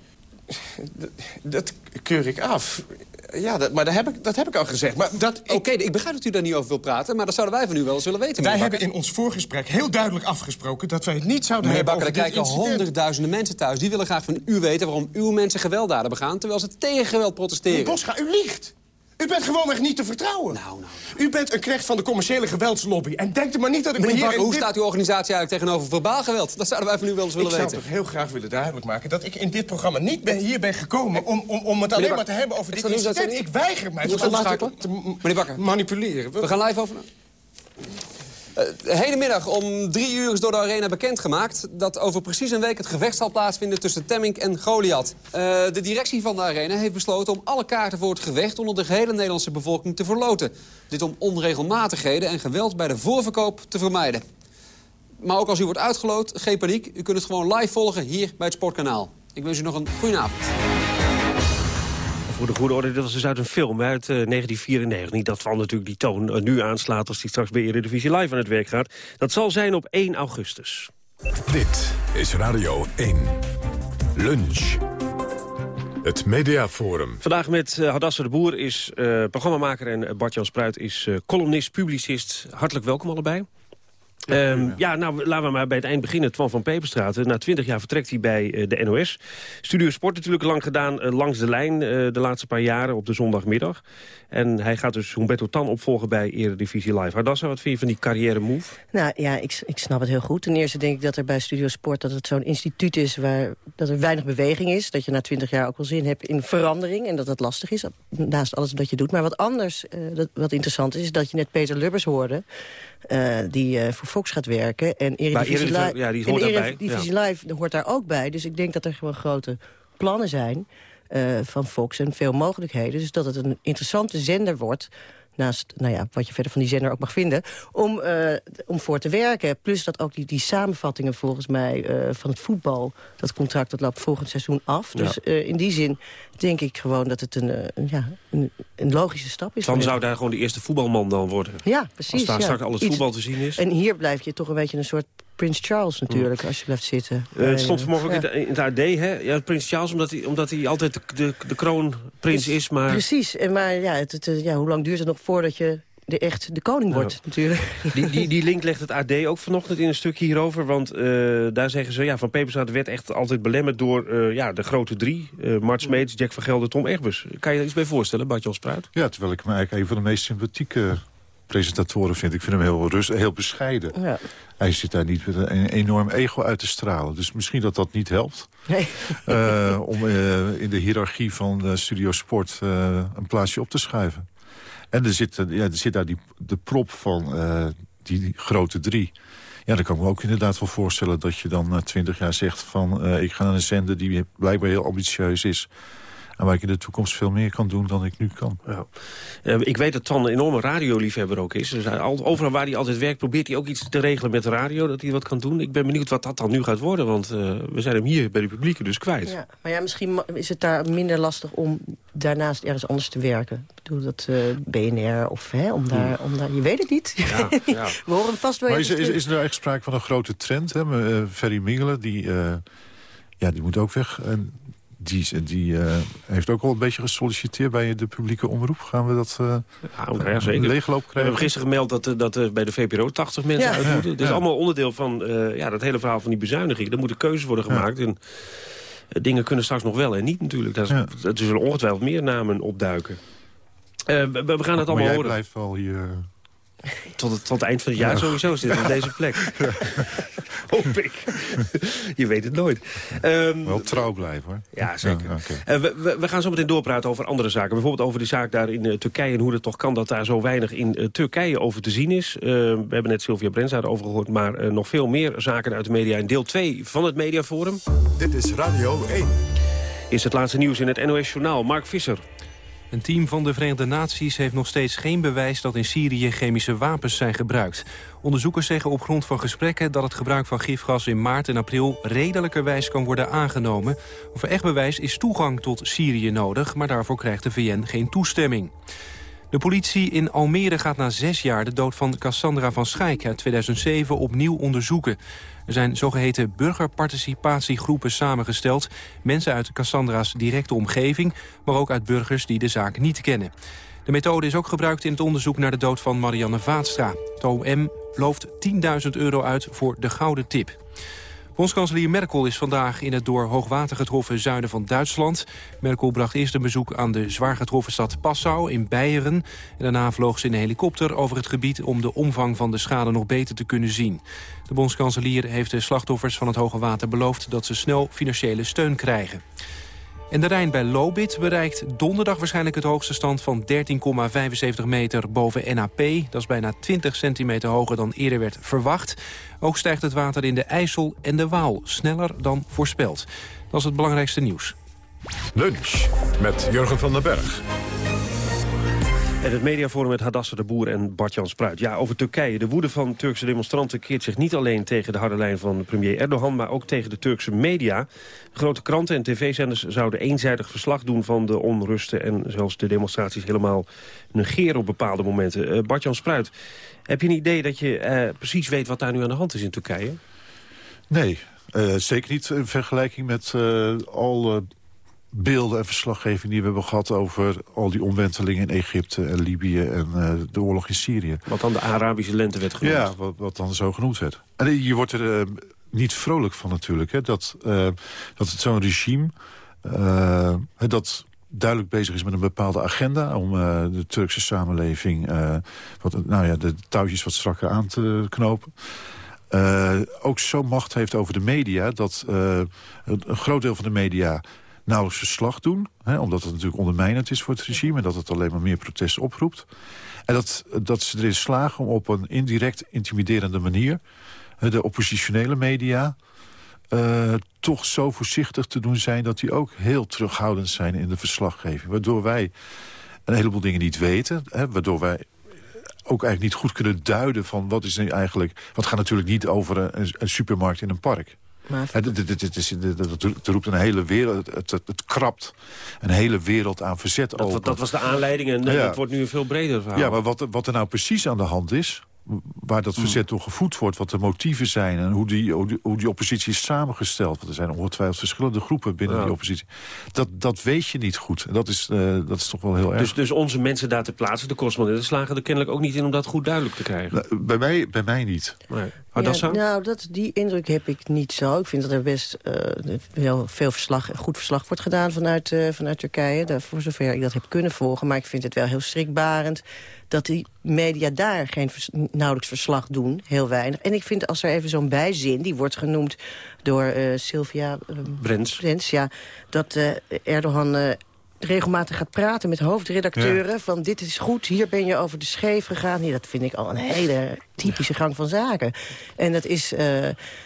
Dat keur ik af. Ja, dat, maar dat heb, ik, dat heb ik al gezegd. Oké, ik... ik begrijp dat u daar niet over wil praten... maar dat zouden wij van u wel eens willen weten. Wij hebben in ons voorgesprek heel duidelijk afgesproken... dat wij het niet zouden meneer hebben Bakker, er kijken honderdduizenden mensen thuis. Die willen graag van u weten waarom uw mensen gewelddaden begaan... terwijl ze tegen geweld protesteren. Meneer Boscha, u liegt. U bent gewoonweg niet te vertrouwen. Nou, nou, nou. U bent een knecht van de commerciële geweldslobby. En denkt er maar niet dat ik Meneer me hier... hoe staat uw organisatie eigenlijk tegenover verbaal geweld? Dat zouden wij van u wel eens willen weten. Ik zou toch heel graag willen duidelijk maken... dat ik in dit programma niet ben, hier ben gekomen om, om, om het alleen maar te hebben over dit incident. Ik weiger mij te, laten, te Bakker. manipuleren. We gaan live over... Uh, hedemiddag om drie uur is door de Arena bekendgemaakt... dat over precies een week het gevecht zal plaatsvinden tussen Temmink en Goliath. Uh, de directie van de Arena heeft besloten om alle kaarten voor het gevecht... onder de gehele Nederlandse bevolking te verloten. Dit om onregelmatigheden en geweld bij de voorverkoop te vermijden. Maar ook als u wordt uitgeloot, geen paniek. U kunt het gewoon live volgen hier bij het Sportkanaal. Ik wens u nog een goede avond. Voor de goede orde, dit was dus uit een film uit uh, 1994. Niet dat van natuurlijk die toon uh, nu aanslaat als die straks bij Eredivisie Live aan het werk gaat. Dat zal zijn op 1 augustus. Dit is Radio 1. Lunch. Het Mediaforum. Vandaag met uh, Hadassa de Boer is uh, programmamaker en Bart-Jan Spruit is uh, columnist, publicist. Hartelijk welkom allebei. Ja, um, ja, nou, laten we maar bij het eind beginnen. Twan van Peperstraat. Na twintig jaar vertrekt hij bij uh, de NOS. Studio Sport natuurlijk lang gedaan uh, langs de lijn... Uh, de laatste paar jaren op de zondagmiddag. En hij gaat dus Humberto Tan opvolgen bij Eredivisie Live. Hardassa, wat vind je van die carrière move? Nou ja, ik, ik snap het heel goed. Ten eerste denk ik dat er bij Studio Sport... dat het zo'n instituut is waar dat er weinig beweging is. Dat je na twintig jaar ook wel zin hebt in verandering. En dat dat lastig is, naast alles wat je doet. Maar wat anders, dat, wat interessant is... is dat je net Peter Lubbers hoorde... Uh, die uh, voor Fox gaat werken. En Eredivisie Live, ja, die hoort daarbij. Eredivisie ja. Live hoort daar ook bij. Dus ik denk dat er gewoon grote plannen zijn uh, van Fox en veel mogelijkheden. Dus dat het een interessante zender wordt naast nou ja, wat je verder van die zender ook mag vinden... om, uh, om voor te werken. Plus dat ook die, die samenvattingen volgens mij uh, van het voetbal... dat contract dat loopt volgend seizoen af. Ja. Dus uh, in die zin denk ik gewoon dat het een, een ja, een, een, logische stap is. Dan zou daar gewoon de eerste voetbalman dan worden. Ja, precies. Als daar ja. straks al het Iets, voetbal te zien is. En hier blijf je toch een beetje een soort Prins Charles natuurlijk, als je blijft zitten. Uh, het stond vanmorgen ook in, het AD, hè? Ja, Prins Charles, omdat hij, omdat hij altijd de, de, de kroonprins is, maar... Precies, en maar ja, het, het, ja, hoe lang duurt het nog voordat je de echt de koning wordt, natuurlijk. Die, die, die link legt het AD ook vanochtend in een stukje hierover. Want uh, daar zeggen ze, ja, Van Peperstraat werd echt altijd belemmerd door uh, ja, de grote drie. Uh, Mart Smeets, Jack van Gelder, Tom Egbers. Kan je er iets bij voorstellen, Bartjan Spruit? Ja, terwijl ik me eigenlijk een van de meest sympathieke presentatoren vind. Ik vind hem heel rustig, heel bescheiden. Ja. Hij zit daar niet met een enorm ego uit te stralen. Dus misschien dat dat niet helpt. Nee. Uh, om uh, in de hiërarchie van Studio Sport een plaatsje op te schuiven. En er zit, ja, er zit daar die, de prop van die grote drie. Ja, dan kan ik me ook inderdaad wel voorstellen dat je dan na twintig jaar zegt van... ik ga naar een zender die blijkbaar heel ambitieus is... En waar ik in de toekomst veel meer kan doen dan ik nu kan. Ja. Uh, ik weet dat Tan een enorme radioliefhebber ook is. Dus overal waar hij altijd werkt probeert hij ook iets te regelen met de radio. Dat hij wat kan doen. Ik ben benieuwd wat dat dan nu gaat worden. Want uh, we zijn hem hier bij de publieke dus kwijt. Ja, maar ja, misschien is het daar minder lastig om daarnaast ergens anders te werken. Ik bedoel dat uh, BNR of hè, om, daar, om daar... Je weet het niet. Ja, ja. we horen vast wel Maar is, is, is, er eigenlijk sprake van een grote trend? Hè? Ferry Mingelen, die, ja, die moet ook weg. En die, die uh, heeft ook al een beetje gesolliciteerd bij de publieke omroep. Gaan we dat uh, ja, ja, zeker. leegloop krijgen? We hebben gisteren gemeld dat, uh, dat bij de VPRO 80 mensen uit moeten. Het is allemaal onderdeel van ja, dat hele verhaal van die bezuiniging. Er moeten keuzes worden gemaakt. En dingen kunnen straks nog wel en niet natuurlijk. Dat, is, er zullen ongetwijfeld meer namen opduiken. We, we, gaan het allemaal jij horen. blijft wel hier... Tot het, tot het eind van het jaar ja. sowieso zitten op deze plek. Hoop ik. Je weet het nooit. Um, Wel trouw blijven hoor. Ja, zeker. Ja, okay. uh, we, we, gaan zo meteen doorpraten over andere zaken. Bijvoorbeeld over de zaak daar in uh, Turkije... en hoe het toch kan dat daar zo weinig in uh, Turkije over te zien is. we hebben net Sylvia Brens daarover gehoord... maar nog veel meer zaken uit de media in deel 2 van het Mediaforum. Dit is Radio 1. Is het laatste nieuws in het NOS Journaal. Mark Visser. Een team van de Verenigde Naties heeft nog steeds geen bewijs dat in Syrië chemische wapens zijn gebruikt. Onderzoekers zeggen op grond van gesprekken dat het gebruik van gifgas in maart en april redelijkerwijs kan worden aangenomen. Voor echt bewijs is toegang tot Syrië nodig, maar daarvoor krijgt de VN geen toestemming. De politie in Almere gaat na zes jaar de dood van Cassandra van Schaik uit 2007 opnieuw onderzoeken. Er zijn zogeheten burgerparticipatiegroepen samengesteld. Mensen uit Cassandra's directe omgeving, maar ook uit burgers die de zaak niet kennen. De methode is ook gebruikt in het onderzoek naar de dood van Marianne Vaatstra. Het OM looft 10.000 euro uit voor de gouden tip. Bondskanselier Merkel is vandaag in het door hoogwater getroffen zuiden van Duitsland. Merkel bracht eerst een bezoek aan de zwaar getroffen stad Passau in Beieren. En daarna vloog ze in een helikopter over het gebied om de omvang van de schade nog beter te kunnen zien. De bondskanselier heeft de slachtoffers van het hoge water beloofd dat ze snel financiële steun krijgen. En de Rijn bij Lobit bereikt donderdag waarschijnlijk het hoogste stand van 13,75 meter boven NAP. Dat is bijna 20 centimeter hoger dan eerder werd verwacht. Ook stijgt het water in de IJssel en de Waal sneller dan voorspeld. Dat is het belangrijkste nieuws. Lunch met Jurgen van den Berg. Het mediaforum met Hadassa de Boer en Bart-Jan Spruit. Ja, over Turkije. De woede van Turkse demonstranten keert zich niet alleen tegen de harde lijn van premier Erdogan... maar ook tegen de Turkse media. Grote kranten en tv-zenders zouden eenzijdig verslag doen van de onrusten... en zelfs de demonstraties helemaal negeren op bepaalde momenten. Uh, Bart-Jan Spruit, heb je een idee dat je uh, precies weet wat daar nu aan de hand is in Turkije? Nee, uh, zeker niet in vergelijking met al beelden en verslaggeving die we hebben gehad... over al die omwentelingen in Egypte en Libië en uh, de oorlog in Syrië. Wat dan de Arabische lente werd genoemd. Ja, wat, wat dan zo genoemd werd. En je wordt er uh, niet vrolijk van natuurlijk. Hè, dat, uh, dat het zo'n regime... dat duidelijk bezig is met een bepaalde agenda... om de Turkse samenleving wat, nou ja, de touwtjes wat strakker aan te knopen... ook zo macht heeft over de media... dat een groot deel van de media nauwelijks verslag doen. Hè, omdat het natuurlijk ondermijnend is voor het regime... en dat het alleen maar meer protest oproept. En dat, dat ze erin slagen om op een indirect intimiderende manier... de oppositionele media uh, toch zo voorzichtig te doen zijn... dat die ook heel terughoudend zijn in de verslaggeving. Waardoor wij een heleboel dingen niet weten. Hè, waardoor wij ook eigenlijk niet goed kunnen duiden van wat is nu eigenlijk... wat gaat natuurlijk niet over een supermarkt in een park. Maar... Het, roept een hele wereld, het, het, krabt een hele wereld aan verzet dat, Dat was de aanleiding en dat wordt nu een veel breder verhaal. Ja, maar wat, wat er nou precies aan de hand is... waar dat verzet door gevoed wordt, wat de motieven zijn... en hoe die, hoe die, oppositie is samengesteld. Want er zijn ongetwijfeld verschillende groepen binnen die oppositie. Dat, dat weet je niet goed. En dat is, uh, dat is toch wel heel erg. Dus, dus onze mensen daar te plaatsen, de correspondenten... slagen er kennelijk ook niet in om dat goed duidelijk te krijgen? Nou, bij, mij, bij mij niet. Nee. Oh, dat ja, nou, dat, die indruk heb ik niet zo. Ik vind dat er best uh, heel veel verslag, goed verslag wordt gedaan vanuit, uh, vanuit Turkije. Daar, voor zover ik dat heb kunnen volgen. Maar ik vind het wel heel schrikbarend dat die media daar geen nauwelijks verslag doen. Heel weinig. En ik vind als er even zo'n bijzin, die wordt genoemd door uh, Sylvia uh, Brens. Brens. ja, dat uh, Erdogan regelmatig gaat praten met hoofdredacteuren... van dit is goed, hier ben je over de scheef gegaan. Nee, dat vind ik al een hele typische gang van zaken. En dat is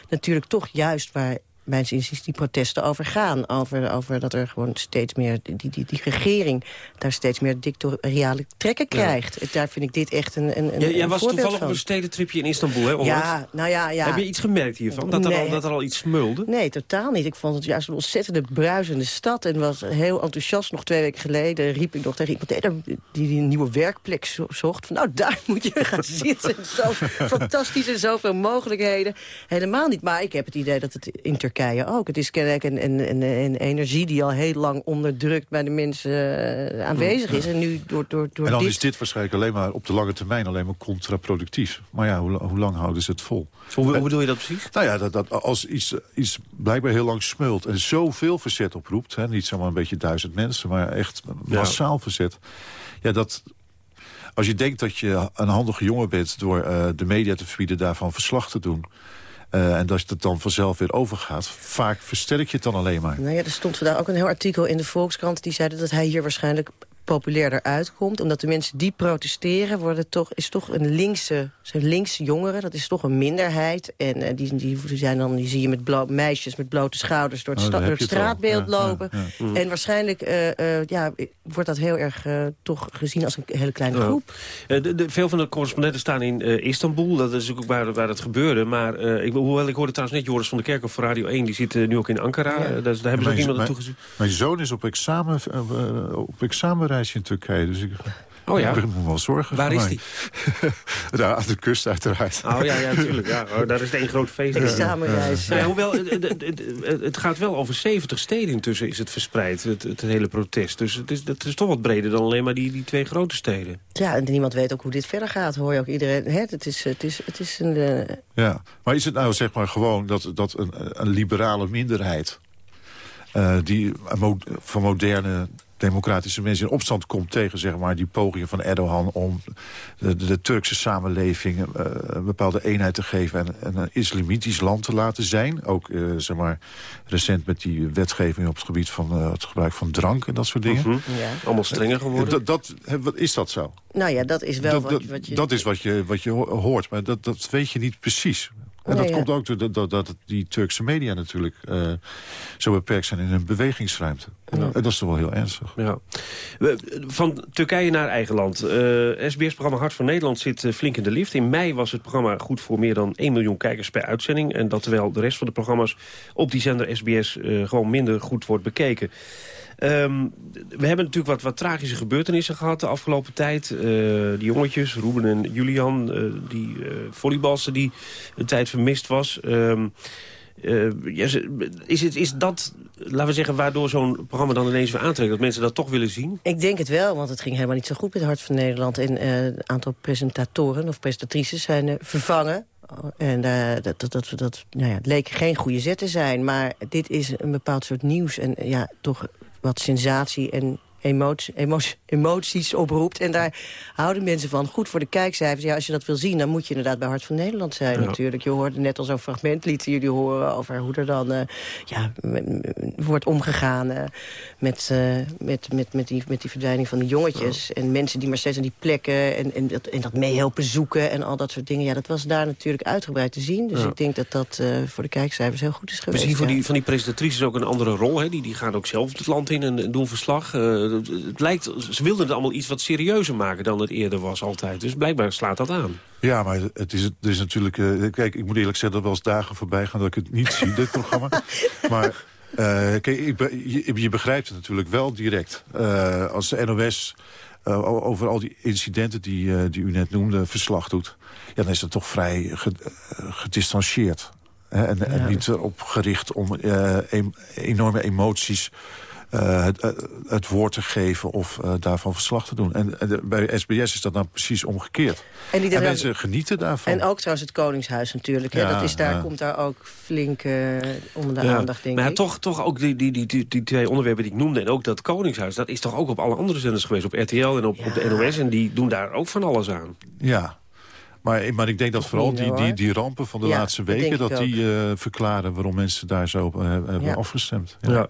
natuurlijk toch juist waar mijns inziens die protesten over gaan. Over, over dat er gewoon steeds meer, die, die, die regering daar steeds meer dictatoriale trekken krijgt. Daar vind ik dit echt een, een, een ja, Jij was toevallig van. op een stedentripje in Istanbul, hè? Ja, nou ja, ja. Heb je iets gemerkt hiervan? Dat, er al, dat er al iets smulde? Nee, totaal niet. Ik vond het juist een ontzettende bruisende stad. En was heel enthousiast. Nog twee weken geleden riep ik nog tegen iemand die, die een nieuwe werkplek zocht. Van, nou, daar moet je gaan zitten. Zo fantastisch en zoveel mogelijkheden. Helemaal niet. Maar ik heb het idee dat het in Turkije ook. Het is kennelijk een, een, een, energie die al heel lang onderdrukt bij de mensen uh, aanwezig is. En nu door, door, door en dan dit... is dit waarschijnlijk alleen maar op de lange termijn alleen maar contraproductief. Maar ja, hoe, hoe lang houden ze het vol? Hoe, hoe bedoel je dat precies? Nou ja, dat, dat als iets, iets blijkbaar heel lang smult en zoveel verzet oproept... Hè, niet zomaar een beetje duizend mensen, maar echt massaal verzet... Ja, dat, als je denkt dat je een handige jongen bent... door uh, de media te verbieden daarvan verslag te doen... Uh, en dat het dan vanzelf weer overgaat. Vaak versterk je het dan alleen maar. Nou ja, er stond vandaag ook een heel artikel in de Volkskrant... die zeiden dat hij hier waarschijnlijk populairder uitkomt. Omdat de mensen die protesteren worden toch, is toch een linkse, zijn linkse jongeren. Dat is toch een minderheid. En uh, die, die, zijn dan, die zie je met meisjes met blote schouders door het, oh, door het straatbeeld lopen. En waarschijnlijk uh, ja, wordt dat heel erg toch gezien als een hele kleine groep. De, de, veel van de correspondenten staan in Istanbul. Dat is ook waar, waar het gebeurde. Maar ik, hoewel ik hoorde trouwens net Joris van der Kerk op Radio 1. Die zit nu ook in Ankara. Daar, daar hebben ze ook iemand naartoe gezien. Mijn zoon is op examen, op examenreis in Turkije. Dus ik Oh ja? Ik me wel zorgen Waar is die? Daar aan de kust uiteraard. Oh ja, ja natuurlijk. Ja. Oh, daar is het één groot feest. Examenreis. Ja. Ja, hoewel, het, gaat wel over 70 steden intussen is het verspreid, het, het hele protest. Dus het is, het is toch wat breder dan alleen maar die, die twee grote steden. Ja, en niemand weet ook hoe dit verder gaat, hoor je ook iedereen. Hè? Het, is, het, is, het is een... Uh... Ja, maar is het nou zeg maar gewoon dat, dat een, een liberale minderheid... Uh, die van moderne democratische mensen in opstand komt tegen zeg maar, die pogingen van Erdogan... om de, de Turkse samenleving uh, een bepaalde eenheid te geven... En, en, een islamitisch land te laten zijn. Ook uh, zeg maar, recent met die wetgeving op het gebied van uh, het gebruik van drank en dat soort dingen. Mm -hmm. ja. Allemaal strenger geworden. dat, wat, is dat zo? Nou ja, dat is wel dat, wat, wat je... Dat is wat je, wat je hoort, maar dat, dat weet je niet precies. En dat komt ook door dat, dat, die Turkse media natuurlijk uh, zo beperkt zijn in hun bewegingsruimte. Ja. En dat is toch wel heel ernstig. Ja. Van Turkije naar eigen land. Uh, SBS-programma Hart van Nederland zit uh, flink in de lift. In mei was het programma goed voor meer dan 1 miljoen kijkers per uitzending. En dat terwijl de rest van de programma's op die zender SBS gewoon minder goed wordt bekeken. Um, we hebben natuurlijk wat, wat tragische gebeurtenissen gehad de afgelopen tijd. Uh, die jongetjes, Ruben en Julian, uh, die uh, volleybalster die een tijd vermist was. Um, is, is dat, laten we zeggen, waardoor zo'n programma dan ineens weer aantrekt? Dat mensen dat toch willen zien? Ik denk het wel, want het ging helemaal niet zo goed met Hart van Nederland. En een aantal presentatoren of presentatrices zijn vervangen. En dat, dat, dat, dat nou ja, het leek geen goede zet te zijn. Maar dit is een bepaald soort nieuws. En ja, toch wat sensatie en emotie, emotie, emoties oproept. En daar houden mensen van. Goed voor de kijkcijfers. Ja, als je dat wil zien, dan moet je inderdaad bij Hart van Nederland zijn natuurlijk. Je hoorde net al zo'n fragment, lieten jullie horen... over hoe er dan uh, ja, wordt omgegaan uh, met, uh, met, met, met, die, met die verdwijning van die jongetjes. En mensen die maar steeds aan die plekken en, en, dat, en dat meehelpen zoeken en al dat soort dingen. Ja, dat was daar natuurlijk uitgebreid te zien. Dus ik denk dat dat voor de kijkcijfers heel goed is geweest. Misschien voor die, van die presentatrices ook een andere rol. Hè? Die, die gaan ook zelf het land in en, en doen verslag het lijkt, ze wilden het allemaal iets wat serieuzer maken dan het eerder was altijd. Dus blijkbaar slaat dat aan. Ja, maar het is, het is natuurlijk... Uh, kijk, ik moet eerlijk zeggen dat wel eens dagen voorbij gaan... dat ik het niet zie, dit programma. Maar uh, kijk, ik, je, je, begrijpt het natuurlijk wel direct. Uh, als de NOS over al die incidenten die, die u net noemde verslag doet... Ja, dan is dat toch vrij gedistanceerd. En, en, niet erop gericht om enorme emoties uh, het, uh, het, woord te geven of uh, daarvan verslag te doen. En, en bij SBS is dat nou precies omgekeerd. En, die en mensen genieten daarvan. En ook trouwens het Koningshuis natuurlijk. Ja, dat is daar, ja. komt daar ook flink onder de aandacht, denk maar ik. toch, toch ook die, die, die, die, twee onderwerpen die ik noemde... en ook dat Koningshuis, dat is toch ook op alle andere zenders geweest... op RTL en op, op de NOS, en die doen daar ook van alles aan. Ja, maar, maar ik denk dat vooral die, die, die rampen van de laatste weken... dat die uh, verklaren waarom mensen daar zo uh, hebben ja. afgestemd. Ja. ja.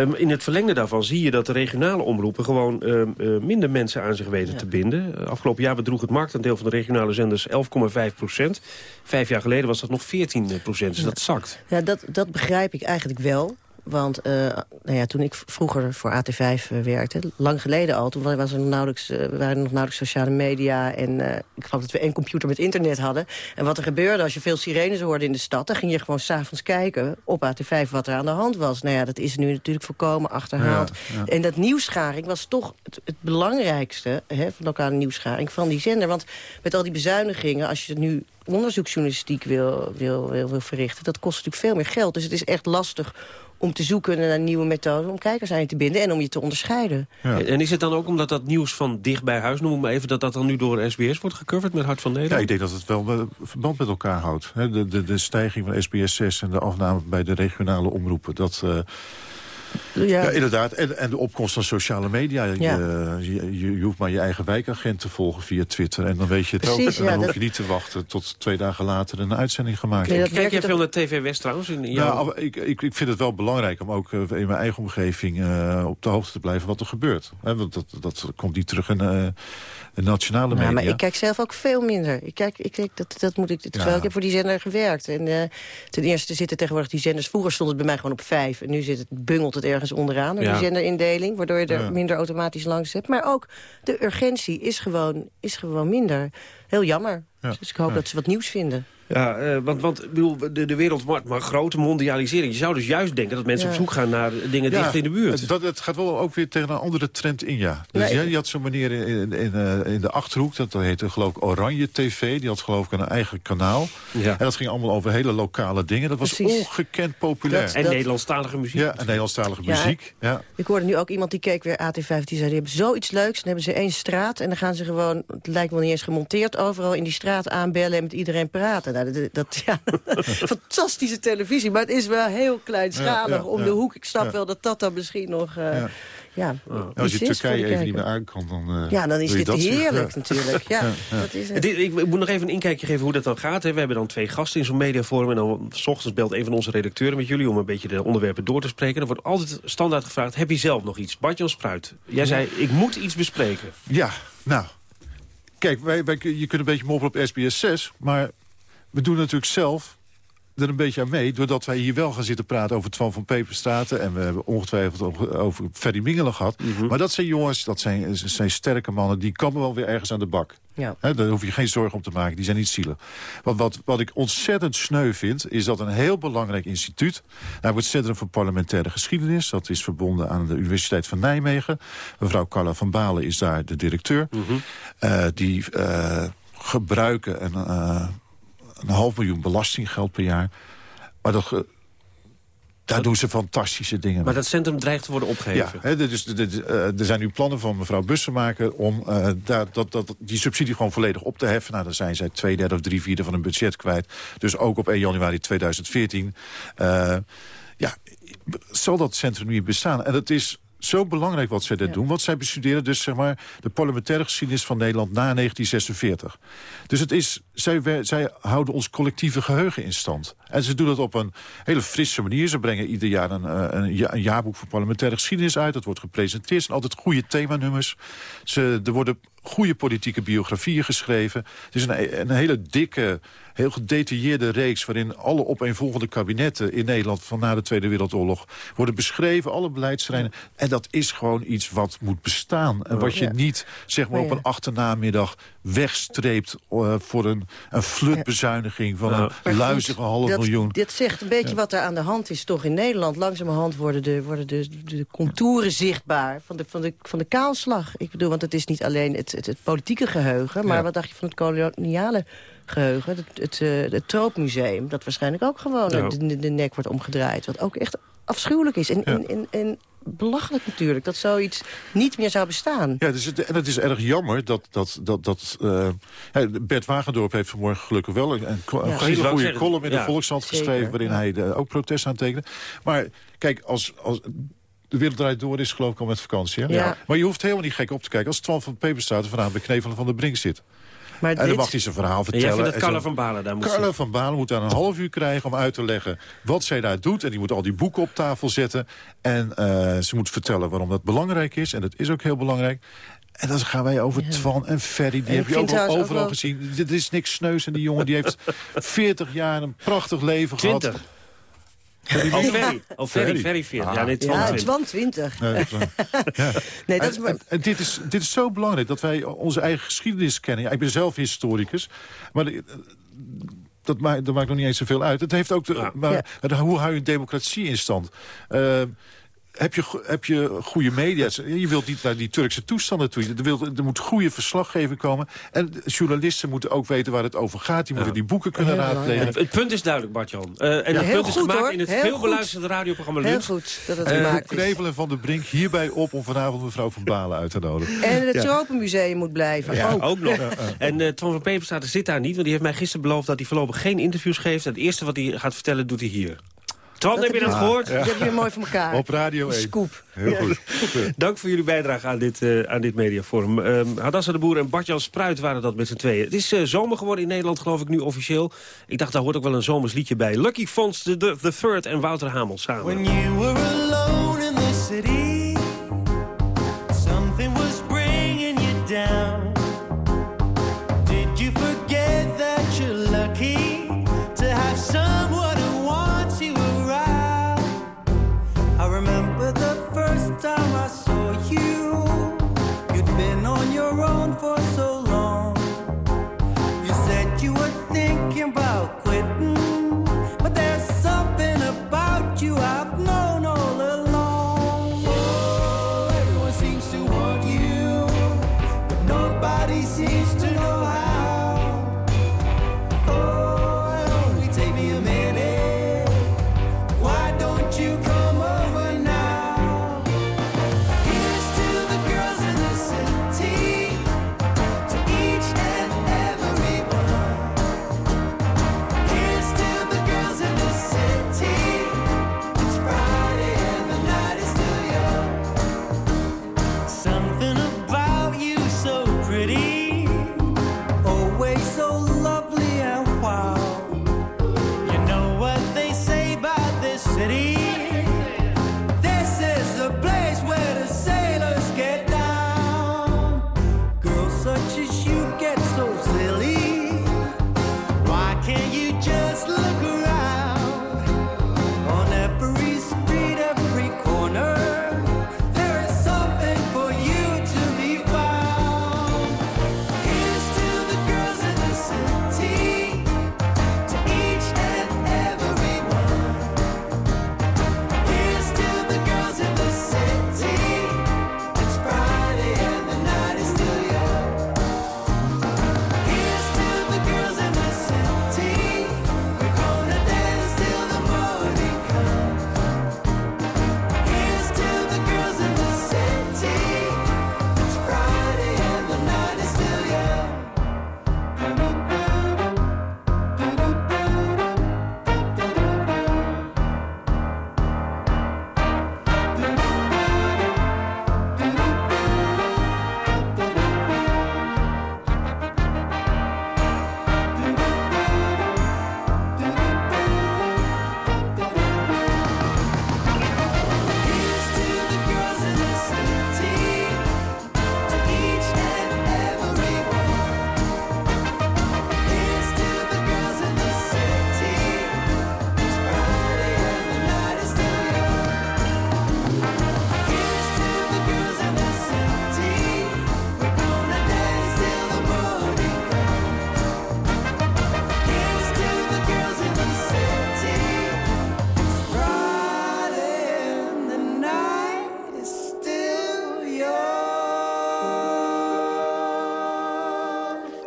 Um, in het verlengde daarvan zie je dat de regionale omroepen... gewoon uh, minder mensen aan zich weten te binden. afgelopen jaar bedroeg het marktaandeel van de regionale zenders 11,5 procent. Vijf jaar geleden was dat nog 14 procent, dus dat zakt. Ja, dat, dat begrijp ik eigenlijk wel. Want uh, nou ja, toen ik vroeger voor AT5 uh, werkte, lang geleden al... toen was er nog nauwelijks, uh, waren er nog nauwelijks sociale media... en ik geloof dat we één computer met internet hadden. En wat er gebeurde als je veel sirenes hoorde in de stad... dan ging je gewoon s'avonds kijken op AT5 wat er aan de hand was. Nou ja, dat is nu natuurlijk voorkomen achterhaald. Ja, ja. En dat nieuwsgaring was toch het, het belangrijkste... Hè, van lokale nieuwsgaring van die zender. Want met al die bezuinigingen, als je het nu onderzoeksjournalistiek wil, wil, wil, wil verrichten... dat kost natuurlijk veel meer geld. Dus het is echt lastig om te zoeken naar nieuwe methoden om kijkers aan je te binden en om je te onderscheiden. Ja. En is het dan ook omdat dat nieuws van dicht bij huis, noem maar even, dat dat dan nu door SBS wordt gecoverd met Hart van Nederland? Ja, ik denk dat het wel verband met elkaar houdt. De, de, de stijging van SBS 6 en de afname bij de regionale omroepen, dat... Uh, ja. ja, inderdaad. En, en de opkomst van sociale media. Ja. Je, je, je, hoeft maar je eigen wijkagent te volgen via Twitter. En dan weet je het Precies, ook. En dan ja, hoef dat... je niet te wachten tot twee dagen later een uitzending gemaakt nee, Kijk jij veel naar TV West trouwens? In jouw... Nou, ik, ik, ik vind het wel belangrijk om ook in mijn eigen omgeving uh, op de hoogte te blijven wat er gebeurt. He, want dat, dat komt niet terug in uh, de nationale media. Ja, maar ik kijk zelf ook veel minder. Ik kijk, ik kijk dat, dat moet ik, terwijl ik heb voor die zender gewerkt. En uh, ten eerste zitten tegenwoordig die zenders. Vroeger stond het bij mij gewoon op vijf. En nu zit het, bungelt het ergens onderaan, door ja. die zenderindeling. Waardoor je er ja. minder automatisch langs hebt. Maar ook de urgentie is gewoon, is gewoon minder. Heel jammer. Ja. Dus ik hoop dat ze wat nieuws vinden. Ja, uh, want, want de, de wereld wordt maar grote mondialisering. Je zou dus juist denken dat mensen ja. op zoek gaan naar dingen ja, dicht in de buurt. Dat, het gaat wel ook weer tegen een andere trend in, ja. Dus nee. ja, je had zo'n manier in, in, in, uh, in, de Achterhoek, dat heette geloof ik Oranje TV. Die had geloof ik een eigen kanaal. Ja. En dat ging allemaal over hele lokale dingen. Dat was Precies. ongekend populair. Dat, en dat... Nederlandstalige muziek. Ja, en Nederlandstalige muziek. Ja. Ik hoorde nu ook iemand die keek weer AT5, die zei... die hebben zoiets leuks, dan hebben ze één straat... en dan gaan ze gewoon, het lijkt me niet eens gemonteerd... overal in die straat aanbellen en met iedereen praten. Nou, dat, dat ja, fantastische televisie. Maar het is wel heel kleinschalig ja, ja, om de hoek. Ik snap wel dat dat dan misschien nog... Uh, ja. als je Turkije even niet meer aan kan, dan... Uh, ja, dan is dit heerlijk natuurlijk. Ja, Dat is het. Ik moet nog even een inkijkje geven hoe dat dan gaat. Hè. We hebben dan twee gasten in zo'n mediaforum. En dan s ochtends belt een van onze redacteuren met jullie... om een beetje de onderwerpen door te spreken. Er wordt altijd standaard gevraagd, heb je zelf nog iets? Bartjan Spruit, jij zei, ik moet iets bespreken. Ja, nou... Kijk, wij, wij, je kunt een beetje mopperen op SBS 6, maar we doen natuurlijk zelf er een beetje aan mee... doordat wij hier wel gaan zitten praten over Twan van Peperstraten... en we hebben ongetwijfeld over Ferry Mingelen gehad. Mm -hmm. Maar dat zijn jongens, dat zijn, zijn sterke mannen... die komen wel weer ergens aan de bak. Ja. He, daar hoef je geen zorgen om te maken, die zijn niet zielig. Want wat, wat ik ontzettend sneu vind... is dat een heel belangrijk instituut... Nou, het Centrum voor Parlementaire Geschiedenis... dat is verbonden aan de Universiteit van Nijmegen. Mevrouw Carla van Balen is daar de directeur. Mm -hmm. uh, die uh, gebruiken... en uh, een half miljoen belastinggeld per jaar. Maar dat, daar doen ze fantastische dingen Maar mee. dat centrum dreigt te worden opgeheven? Ja, hè, dus, uh, er zijn nu plannen van mevrouw Bussemaker... om uh, daar, dat, dat, die subsidie gewoon volledig op te heffen. Nou, dan zijn zij twee derde of drie vierde van hun budget kwijt. Dus ook op 1 januari 2014... Uh, ja, zal dat centrum nu bestaan. En dat is zo belangrijk wat zij daar ja. doen. Want zij bestuderen dus zeg maar, de parlementaire geschiedenis van Nederland na 1946. Dus het is, zij, zij houden ons collectieve geheugen in stand. En ze doen dat op een hele frisse manier. Ze brengen ieder jaar een, een, een jaarboek voor parlementaire geschiedenis uit. Dat wordt gepresenteerd. Het zijn altijd goede themanummers. Ze, er worden goede politieke biografieën geschreven. Het is een, een hele dikke, heel gedetailleerde reeks... waarin alle opeenvolgende kabinetten in Nederland... van na de Tweede Wereldoorlog worden beschreven. Alle beleidsterreinen. En dat is gewoon iets wat moet bestaan. En wat je niet zeg maar, op een achternamiddag wegstreept... Uh, voor een, een flutbezuiniging van een luizige half dat, miljoen. Dit zegt een beetje wat er aan de hand is toch in Nederland. Langzamerhand worden de, worden de, de contouren zichtbaar van de, van, de, van de kaalslag. Ik bedoel, want het is niet alleen het, het, het politieke geheugen... maar wat dacht je van het koloniale geheugen? Het, het, uh, het Troopmuseum, dat waarschijnlijk ook gewoon de, de, nek wordt omgedraaid. Wat ook echt afschuwelijk is. En, en, en, en belachelijk natuurlijk, dat zoiets niet meer zou bestaan. Ja, dus het, en het is erg jammer dat, dat, dat, dat uh, Bert Wagendorp heeft vanmorgen gelukkig wel een, een, een hele goede column in de ja, Volkshand geschreven... waarin hij de, ook protest aantekende. Maar kijk, als, als, de wereld draait door is geloof ik al met vakantie. Hè? Ja. Maar je hoeft helemaal niet gek op te kijken. Als Twan van Peperstraat vanavond bij Knevelen van de Brink zit... Maar en dan dit... mag hij zijn verhaal vertellen. En jij vindt dat Carla van Balen daar moet Carla van Balen moet daar een half uur krijgen om uit te leggen wat zij daar doet. En die moet al die boeken op tafel zetten. En uh, ze moet vertellen waarom dat belangrijk is. En dat is ook heel belangrijk. En dan gaan wij over ja. Twan en Ferry. Die heb je ook al overal ook wel... gezien. Dit is niks sneus. En die jongen die heeft 40 jaar een prachtig leven 20. gehad. Oh, Ferry. Oh, Ferry, Ferry 40. Ah. Ja, nee, Twan ja, 20. Twan 20. Nee, dat is maar... en, en, dit, is, dit is zo belangrijk, dat wij onze eigen geschiedenis kennen. Ja, ik ben zelf historicus, maar... De, dat maakt, dat maakt nog niet eens zoveel uit. Het heeft ook de, maar, hoe hou je een democratie in stand? Uh, heb je, heb je goede media. Je wilt niet naar die Turkse toestanden toe. Er, wil, er moet goede verslaggeving komen. En journalisten moeten ook weten waar het over gaat. Die moeten die boeken kunnen raadplegen. Het, het, punt is duidelijk, Bart-Jan. Uh, en ja, het punt is goed, gemaakt hoor. in het heel veel beluisterde radioprogramma Heel Lunch. goed dat het En gemaakt is. Knevelen van de Brink hierbij op om vanavond mevrouw Van Balen uit te nodigen. En het Ja. Tropenmuseum moet blijven. Ja, ook. ook nog. En uh, Twan van Peperstraat zit daar niet, want die heeft mij gisteren beloofd dat hij voorlopig geen interviews geeft. En het eerste wat hij gaat vertellen, doet hij hier. Twan, Dat heb je dat gehoord? Dat heb je mooi voor elkaar. Op Radio Een 1. Scoop. Heel goed. Dank voor jullie bijdrage aan dit, uh, aan dit mediaforum. Um, Hadassa de Boer en Bartjan Spruit waren dat met z'n tweeën. Het is uh, zomer geworden in Nederland, geloof ik, nu officieel. Ik dacht, daar hoort ook wel een zomers liedje bij. Lucky Fons, the, the, the Third en Wouter Hamel samen. When you were alone in the city, cease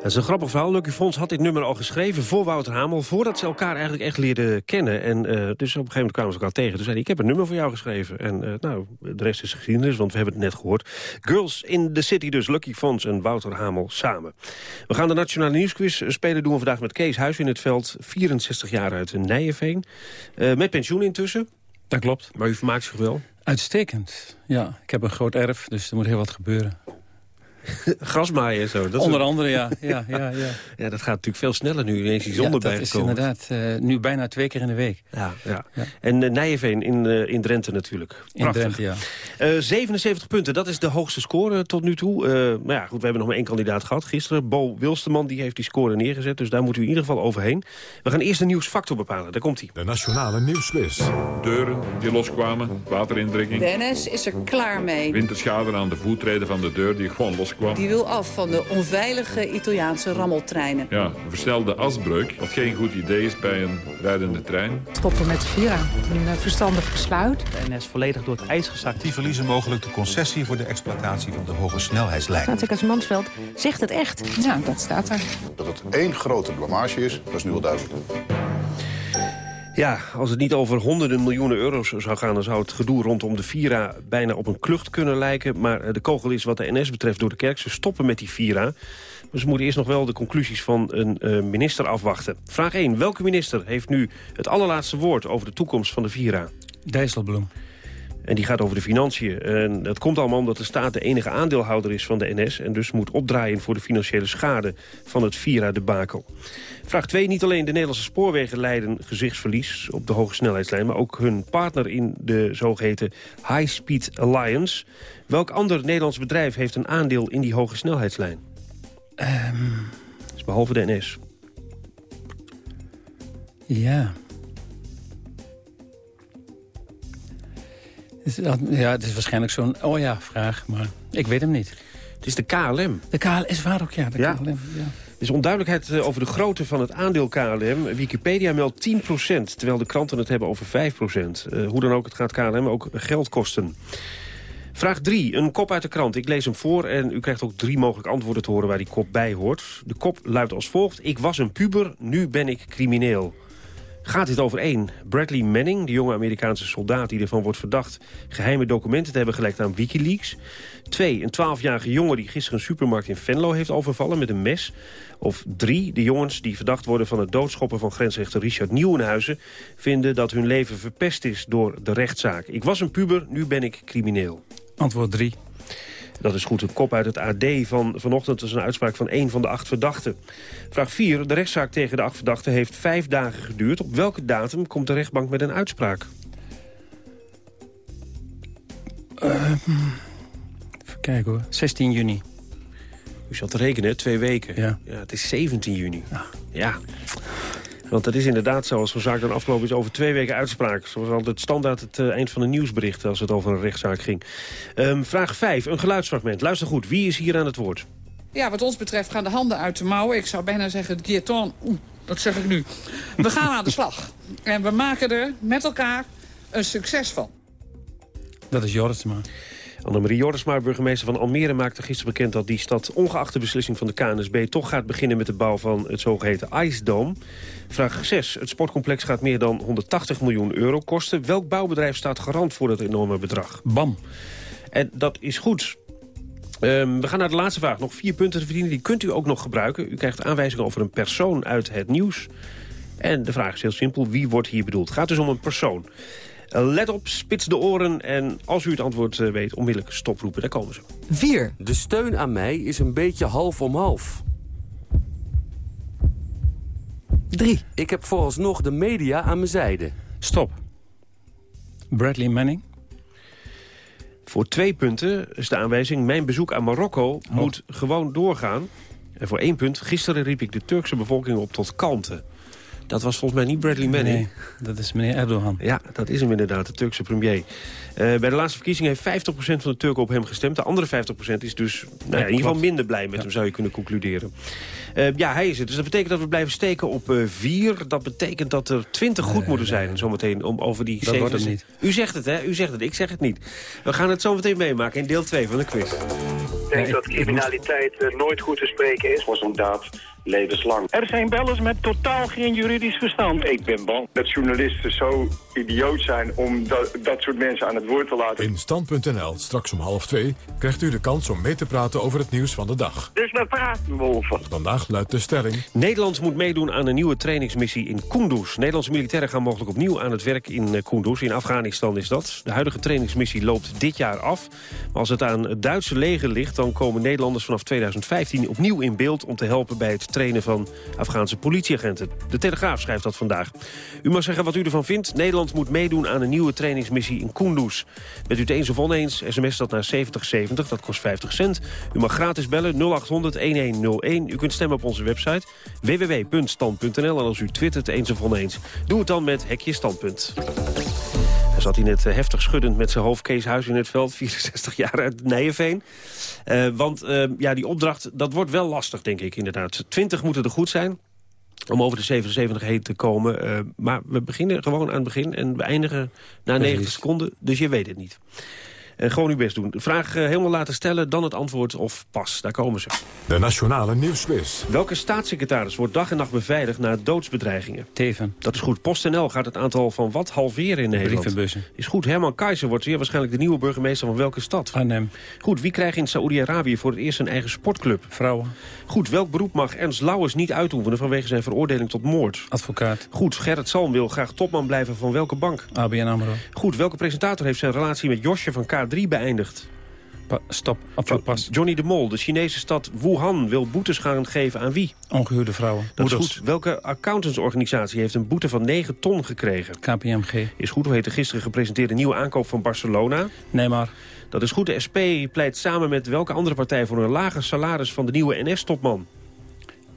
Dat is een grappig verhaal. Lucky Fons had dit nummer al geschreven voor Wouter Hamel... voordat ze elkaar eigenlijk echt leerden kennen. En eh, dus op een gegeven moment kwamen ze elkaar tegen. Toen zei hij, ik heb een nummer voor jou geschreven. En uh, nou, de rest is geschiedenis, want we hebben het net gehoord. Girls in the City dus, Lucky Fons en Wouter Hamel samen. We gaan de Nationale Nieuwsquiz spelen. Doen we vandaag met Kees Huis in het veld. 64 jaar uit Nijenveen. Uh, met pensioen intussen. Dat klopt. Maar u vermaakt zich wel? Uitstekend, ja. Ik heb een groot erf, dus er moet heel wat gebeuren. Grasmaaien en zo. Dat Onder andere, ja. Ja, ja, ja. ja, dat gaat natuurlijk veel sneller nu ineens die zon ja, erbij dat is inderdaad uh, nu bijna twee keer in de week. Ja, ja. ja. En uh, Nijeveen in, uh, in Drenthe natuurlijk. Prachtig. In Drenthe, ja. 77 punten, dat is de hoogste score tot nu toe. maar ja, goed, we hebben nog maar één kandidaat gehad gisteren. Bo Wilsterman, die heeft die score neergezet. Dus daar moet u in ieder geval overheen. We gaan eerst de nieuwsfactor bepalen. Daar komt hij. De Nationale Nieuwsquiz. Deuren die loskwamen, waterindringing. De NS is er klaar mee. Winterschade aan de voetreden van de deur die gewoon Die wil af van de onveilige Italiaanse rammeltreinen. Ja, een versnelde asbreuk, wat geen goed idee is bij een rijdende trein. Stoppen met Vira, een verstandig besluit. De NS volledig door het ijs gezakt. Die verliezen mogelijk de concessie voor de exploitatie van de hoge snelheidslijn. Staatssecretaris Mansveld zegt het echt. Ja, dat staat er. Dat het één grote blamage is, dat is nu al duidelijk. Ja, als het niet over honderden miljoenen euro's zou gaan... dan zou het gedoe rondom de Vira bijna op een klucht kunnen lijken. Maar eh, de kogel is wat de NS betreft door de kerk. Ze stoppen met die Vira. Maar ze moeten eerst nog wel de conclusies van een uh, minister afwachten. Vraag 1. Welke minister heeft nu het allerlaatste woord over de toekomst van de Vira? Dijsselbloem. En die gaat over de financiën. En dat komt allemaal omdat de staat de enige aandeelhouder is van de NS... en dus moet opdraaien voor de financiële schade van het Vira-debakel. Vraag 2. Niet alleen de Nederlandse spoorwegen leiden gezichtsverlies op de hoge snelheidslijn... maar ook hun partner in de zogeheten High Speed Alliance. Welk ander Nederlands bedrijf heeft een aandeel in die hoge snelheidslijn? Um... Dus behalve de NS. Ja... Ja, het is waarschijnlijk zo'n oh ja vraag, maar ik weet hem niet. Het is de KLM. De KLM is waar ook, ja. De ja. KLM, ja. Er is onduidelijkheid eh, over de grootte van het aandeel KLM. Wikipedia meldt 10% terwijl de kranten het hebben over 5% uh, Hoe dan ook, het gaat KLM ook geld kosten. Vraag 3, een kop uit de krant. Ik lees hem voor en u krijgt ook drie mogelijke antwoorden te horen waar die kop bij hoort. De kop luidt als volgt. Ik was een puber, nu ben ik crimineel. Gaat dit over één? Bradley Manning, de jonge Amerikaanse soldaat die ervan wordt verdacht... geheime documenten te hebben gelekt aan Wikileaks. Twee, een twaalfjarige jongen die gisteren een supermarkt in Venlo heeft overvallen met een mes. Of drie, de jongens die verdacht worden van het doodschoppen van grensrechter Richard Nieuwenhuizen... vinden dat hun leven verpest is door de rechtszaak. Ik was een puber, nu ben ik crimineel. Antwoord drie. Dat is goed, een kop uit het AD van vanochtend. Dat is een uitspraak van één van de acht verdachten. Vraag 4. De rechtszaak tegen de acht verdachten heeft vijf dagen geduurd. Op welke datum komt de rechtbank met een uitspraak? Uh, even kijken hoor. 16 juni. U zat te rekenen, twee weken. Ja. ja het is 17 juni. Ja. ja. Want het is inderdaad zo, als zo'n zaak dan afgelopen is over twee weken uitspraak. Zoals altijd standaard het uh, eind van een nieuwsbericht als het over een rechtszaak ging. Um, vraag 5, een geluidsfragment. Luister goed, wie is hier aan het woord? Ja, wat ons betreft gaan de handen uit de mouwen. Ik zou bijna zeggen, oeh, dat zeg ik nu. We gaan aan de slag. En we maken er met elkaar een succes van. Dat is Jorisma. Annemarie Jordsma, burgemeester van Almere, maakte gisteren bekend dat die stad, ongeacht de beslissing van de KNSB, toch gaat beginnen met de bouw van het zogeheten Ice Dome. Vraag 6. Het sportcomplex gaat meer dan 180 miljoen euro kosten. Welk bouwbedrijf staat garant voor dat enorme bedrag? BAM. En dat is goed. Um, we gaan naar de laatste vraag. Nog vier punten te verdienen. Die kunt u ook nog gebruiken. U krijgt aanwijzingen over een persoon uit het nieuws. En de vraag is heel simpel. Wie wordt hier bedoeld? Het gaat dus om een persoon. Let op, spits de oren en als u het antwoord eh, weet, onmiddellijk stoproepen. Daar komen ze. 4. De steun aan mij is een beetje half om half. 3. Ik heb vooralsnog de media aan mijn zijde. Stop. Bradley Manning. Voor twee punten is de aanwijzing... mijn bezoek aan Marokko Oh. moet gewoon doorgaan. En voor één punt, gisteren riep ik de Turkse bevolking op tot kalmte. Dat was volgens mij niet Bradley Manning. Nee, dat is meneer Erdogan. Ja, dat is hem inderdaad, de Turkse premier. Eh, bij de laatste verkiezingen heeft 50% van de Turken op hem gestemd. De andere 50% is dus nou ja, in ieder geval minder blij met hem, zou je kunnen concluderen. Eh, ja, hij is het. Dus dat betekent dat we blijven steken op 4. dat betekent dat er 20 goed moeten zijn, zometeen, om over die Dat wordt het niet. U zegt het, hè? U zegt het, ik zeg het niet. We gaan het zometeen meemaken in deel 2 van de quiz. Ik denk dat criminaliteit eh, nooit goed te spreken is. Voor zo'n daad levenslang. Er zijn bellers met totaal geen juridisch verstand. Ik ben bang dat journalisten zo idioot zijn om dat, dat soort mensen aan het woord te laten. In Stand.nl, straks om half twee, krijgt u de kans om mee te praten over het nieuws van de dag. Dus we praten wolven. Vandaag luidt de stelling... Nederland moet meedoen aan een nieuwe trainingsmissie in Kunduz. Nederlandse militairen gaan mogelijk opnieuw aan het werk in eh, Kunduz. In Afghanistan is dat. De huidige trainingsmissie loopt dit jaar af. Maar als het aan het Duitse leger ligt... dan komen Nederlanders vanaf 2015 opnieuw in beeld... om te helpen bij het trainen van Afghaanse politieagenten. De Telegraaf schrijft dat vandaag. U mag zeggen wat u ervan vindt. Nederland moet meedoen aan een nieuwe trainingsmissie in Kunduz. Bent u het eens of oneens? SMS dat naar 7070, dat kost 50 cent. U mag gratis bellen 0800-1101. U kunt stemmen op onze website www.stand.nl. En als u twittert eens of oneens, doe het dan met Hekje Standpunt. Hij zat hij net eh, heftig schuddend met zijn hoofd Kees Huis in het veld, 64 jaar uit Nijenveen. Eh, want eh, ja, die opdracht, dat wordt wel lastig, denk ik inderdaad. 20 moeten er goed zijn om over de 77 heen te komen. Maar we beginnen gewoon aan het begin en we eindigen na 90 seconden. Dus je weet het niet. En gewoon uw best doen. De vraag eh, helemaal laten stellen, dan het antwoord of pas. Daar komen ze. De Nationale Nieuwsquiz. Welke staatssecretaris wordt dag en nacht beveiligd na doodsbedreigingen? Teven. Dat is goed. PostNL gaat het aantal van wat halveren in Nederland? Brievenbussen. Is goed. Herman Keizer wordt zeer waarschijnlijk de nieuwe burgemeester van welke stad? Arnhem. Goed. Wie krijgt in Saoedi-Arabië voor het eerst een eigen sportclub? Vrouwen. Goed. Welk beroep mag Ernst Lauwers niet uitoefenen vanwege zijn veroordeling tot moord? Advocaat. Goed. Gerrit Salm wil graag topman blijven van welke bank? ABN AMRO. Goed. Welke presentator heeft zijn relatie met Josje van K3 beëindigd? Pa pas. Johnny de Mol, de Chinese stad Wuhan, wil boetes gaan geven aan wie? Ongehuwde vrouwen. Dat is goed. Welke accountantsorganisatie heeft een boete van 9 ton gekregen? KPMG. Is goed. Hoe heet de gisteren gepresenteerde nieuwe aankoop van Barcelona? Neymar. Dat is goed. De SP pleit samen met welke andere partij voor een lager salaris van de nieuwe NS-topman?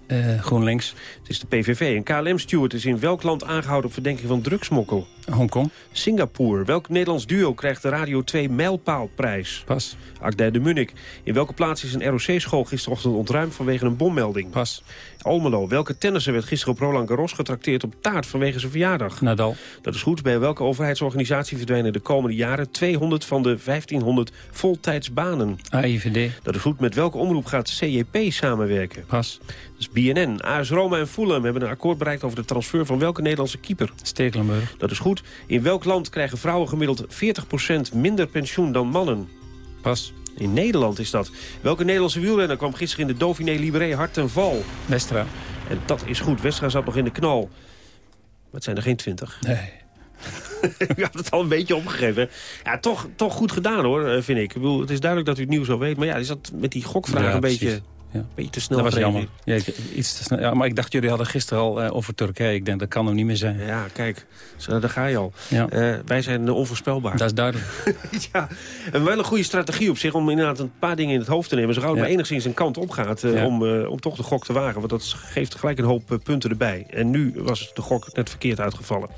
Eh, GroenLinks. Het is de PVV. Een KLM-steward is in welk land aangehouden op verdenking van drugsmokkel? Hongkong. Singapore. Welk Nederlands duo krijgt de Radio 2 mijlpaalprijs? Pas. Akdij de Munnik. In welke plaats is een ROC-school gisterochtend ontruimd vanwege een bommelding? Pas. Almelo. Welke tennisser werd gisteren op Roland Garros getrakteerd op taart vanwege zijn verjaardag? Nadal. Dat is goed. Bij welke overheidsorganisatie verdwijnen de komende jaren 200 van de 1500 voltijdsbanen? AIVD. Dat is goed. Met welke omroep gaat CJP samenwerken? Pas. Dat is BNN. AS Roma en Fulham hebben een akkoord bereikt over de transfer van welke Nederlandse keeper? Stekelenburg. Dat is goed. In welk land krijgen vrouwen gemiddeld 40% minder pensioen dan mannen? Pas. In Nederland is dat. Welke Nederlandse wielrenner kwam gisteren in de Dauphiné Libéré hard ten val? Westra. En dat is goed. Westra zat nog in de knal. Maar het zijn er geen twintig. Nee. U had het al een beetje opgegeven. Ja, toch, toch goed gedaan hoor, eh, vind ik. ik bedoel, het is duidelijk dat u het nieuws al weet. Maar ja, is dat met die gokvraag Ja, een precies. Ja. een beetje te snel Dat was jammer. Ja, ik- iets te snel. Ja, maar ik dacht, jullie hadden gisteren al eh, over Turkije. Ik denk, dat kan hem niet meer zijn. Ja, kijk, zo, daar ga je al. Ja. Eh, wij zijn eh, onvoorspelbaar. Dat is duidelijk. ja, en wel een goede strategie op zich om inderdaad een paar dingen in het hoofd te nemen. Zo gauw Ja. maar enigszins een kant op gaat Ja. om, om toch de gok te wagen. Want dat geeft gelijk een hoop punten erbij. En nu was de gok net verkeerd uitgevallen.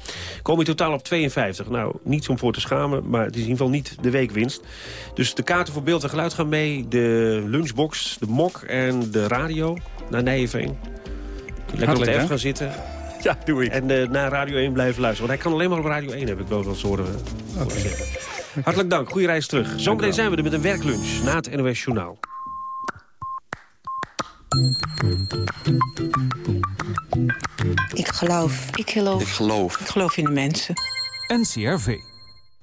Kom je totaal op 52. Nou, niets om voor te schamen, maar het is in ieder geval niet de weekwinst. Dus de kaarten voor beeld en geluid gaan mee. De lunchbox, de mok en de radio naar Nijenveen. Lekker op de F gaan zitten. Ja, doe ik. En eh, naar Radio 1 blijven luisteren. Want hij kan alleen maar op Radio 1, heb ik wel eens horen. Hartelijk dank, goede reis terug. Zometeen zijn we er met een werklunch na het NOS Journaal. Ik geloof. Ik geloof. Ik geloof. Ik geloof in de mensen. NCRV.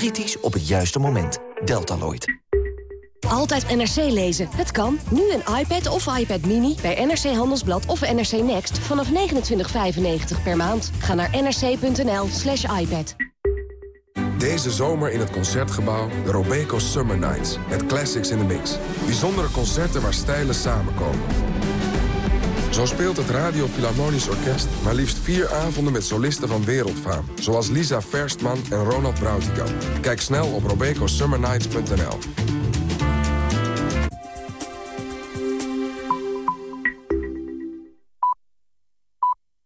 Kritisch op het juiste moment. Deltaloid. Altijd NRC lezen. Het kan. Nu een iPad of iPad Mini bij NRC Handelsblad of NRC Next vanaf 29,95 per maand. Ga naar nrc.nl slash iPad. Deze zomer in het Concertgebouw de Robeco Summer Nights. Met classics in the mix. Bijzondere concerten waar stijlen samenkomen. Zo speelt het Radio Philharmonisch Orkest maar liefst vier avonden met solisten van wereldfaam. Zoals Lisa Verstman en Ronald Brautigam. Kijk snel op robecosummernights.nl.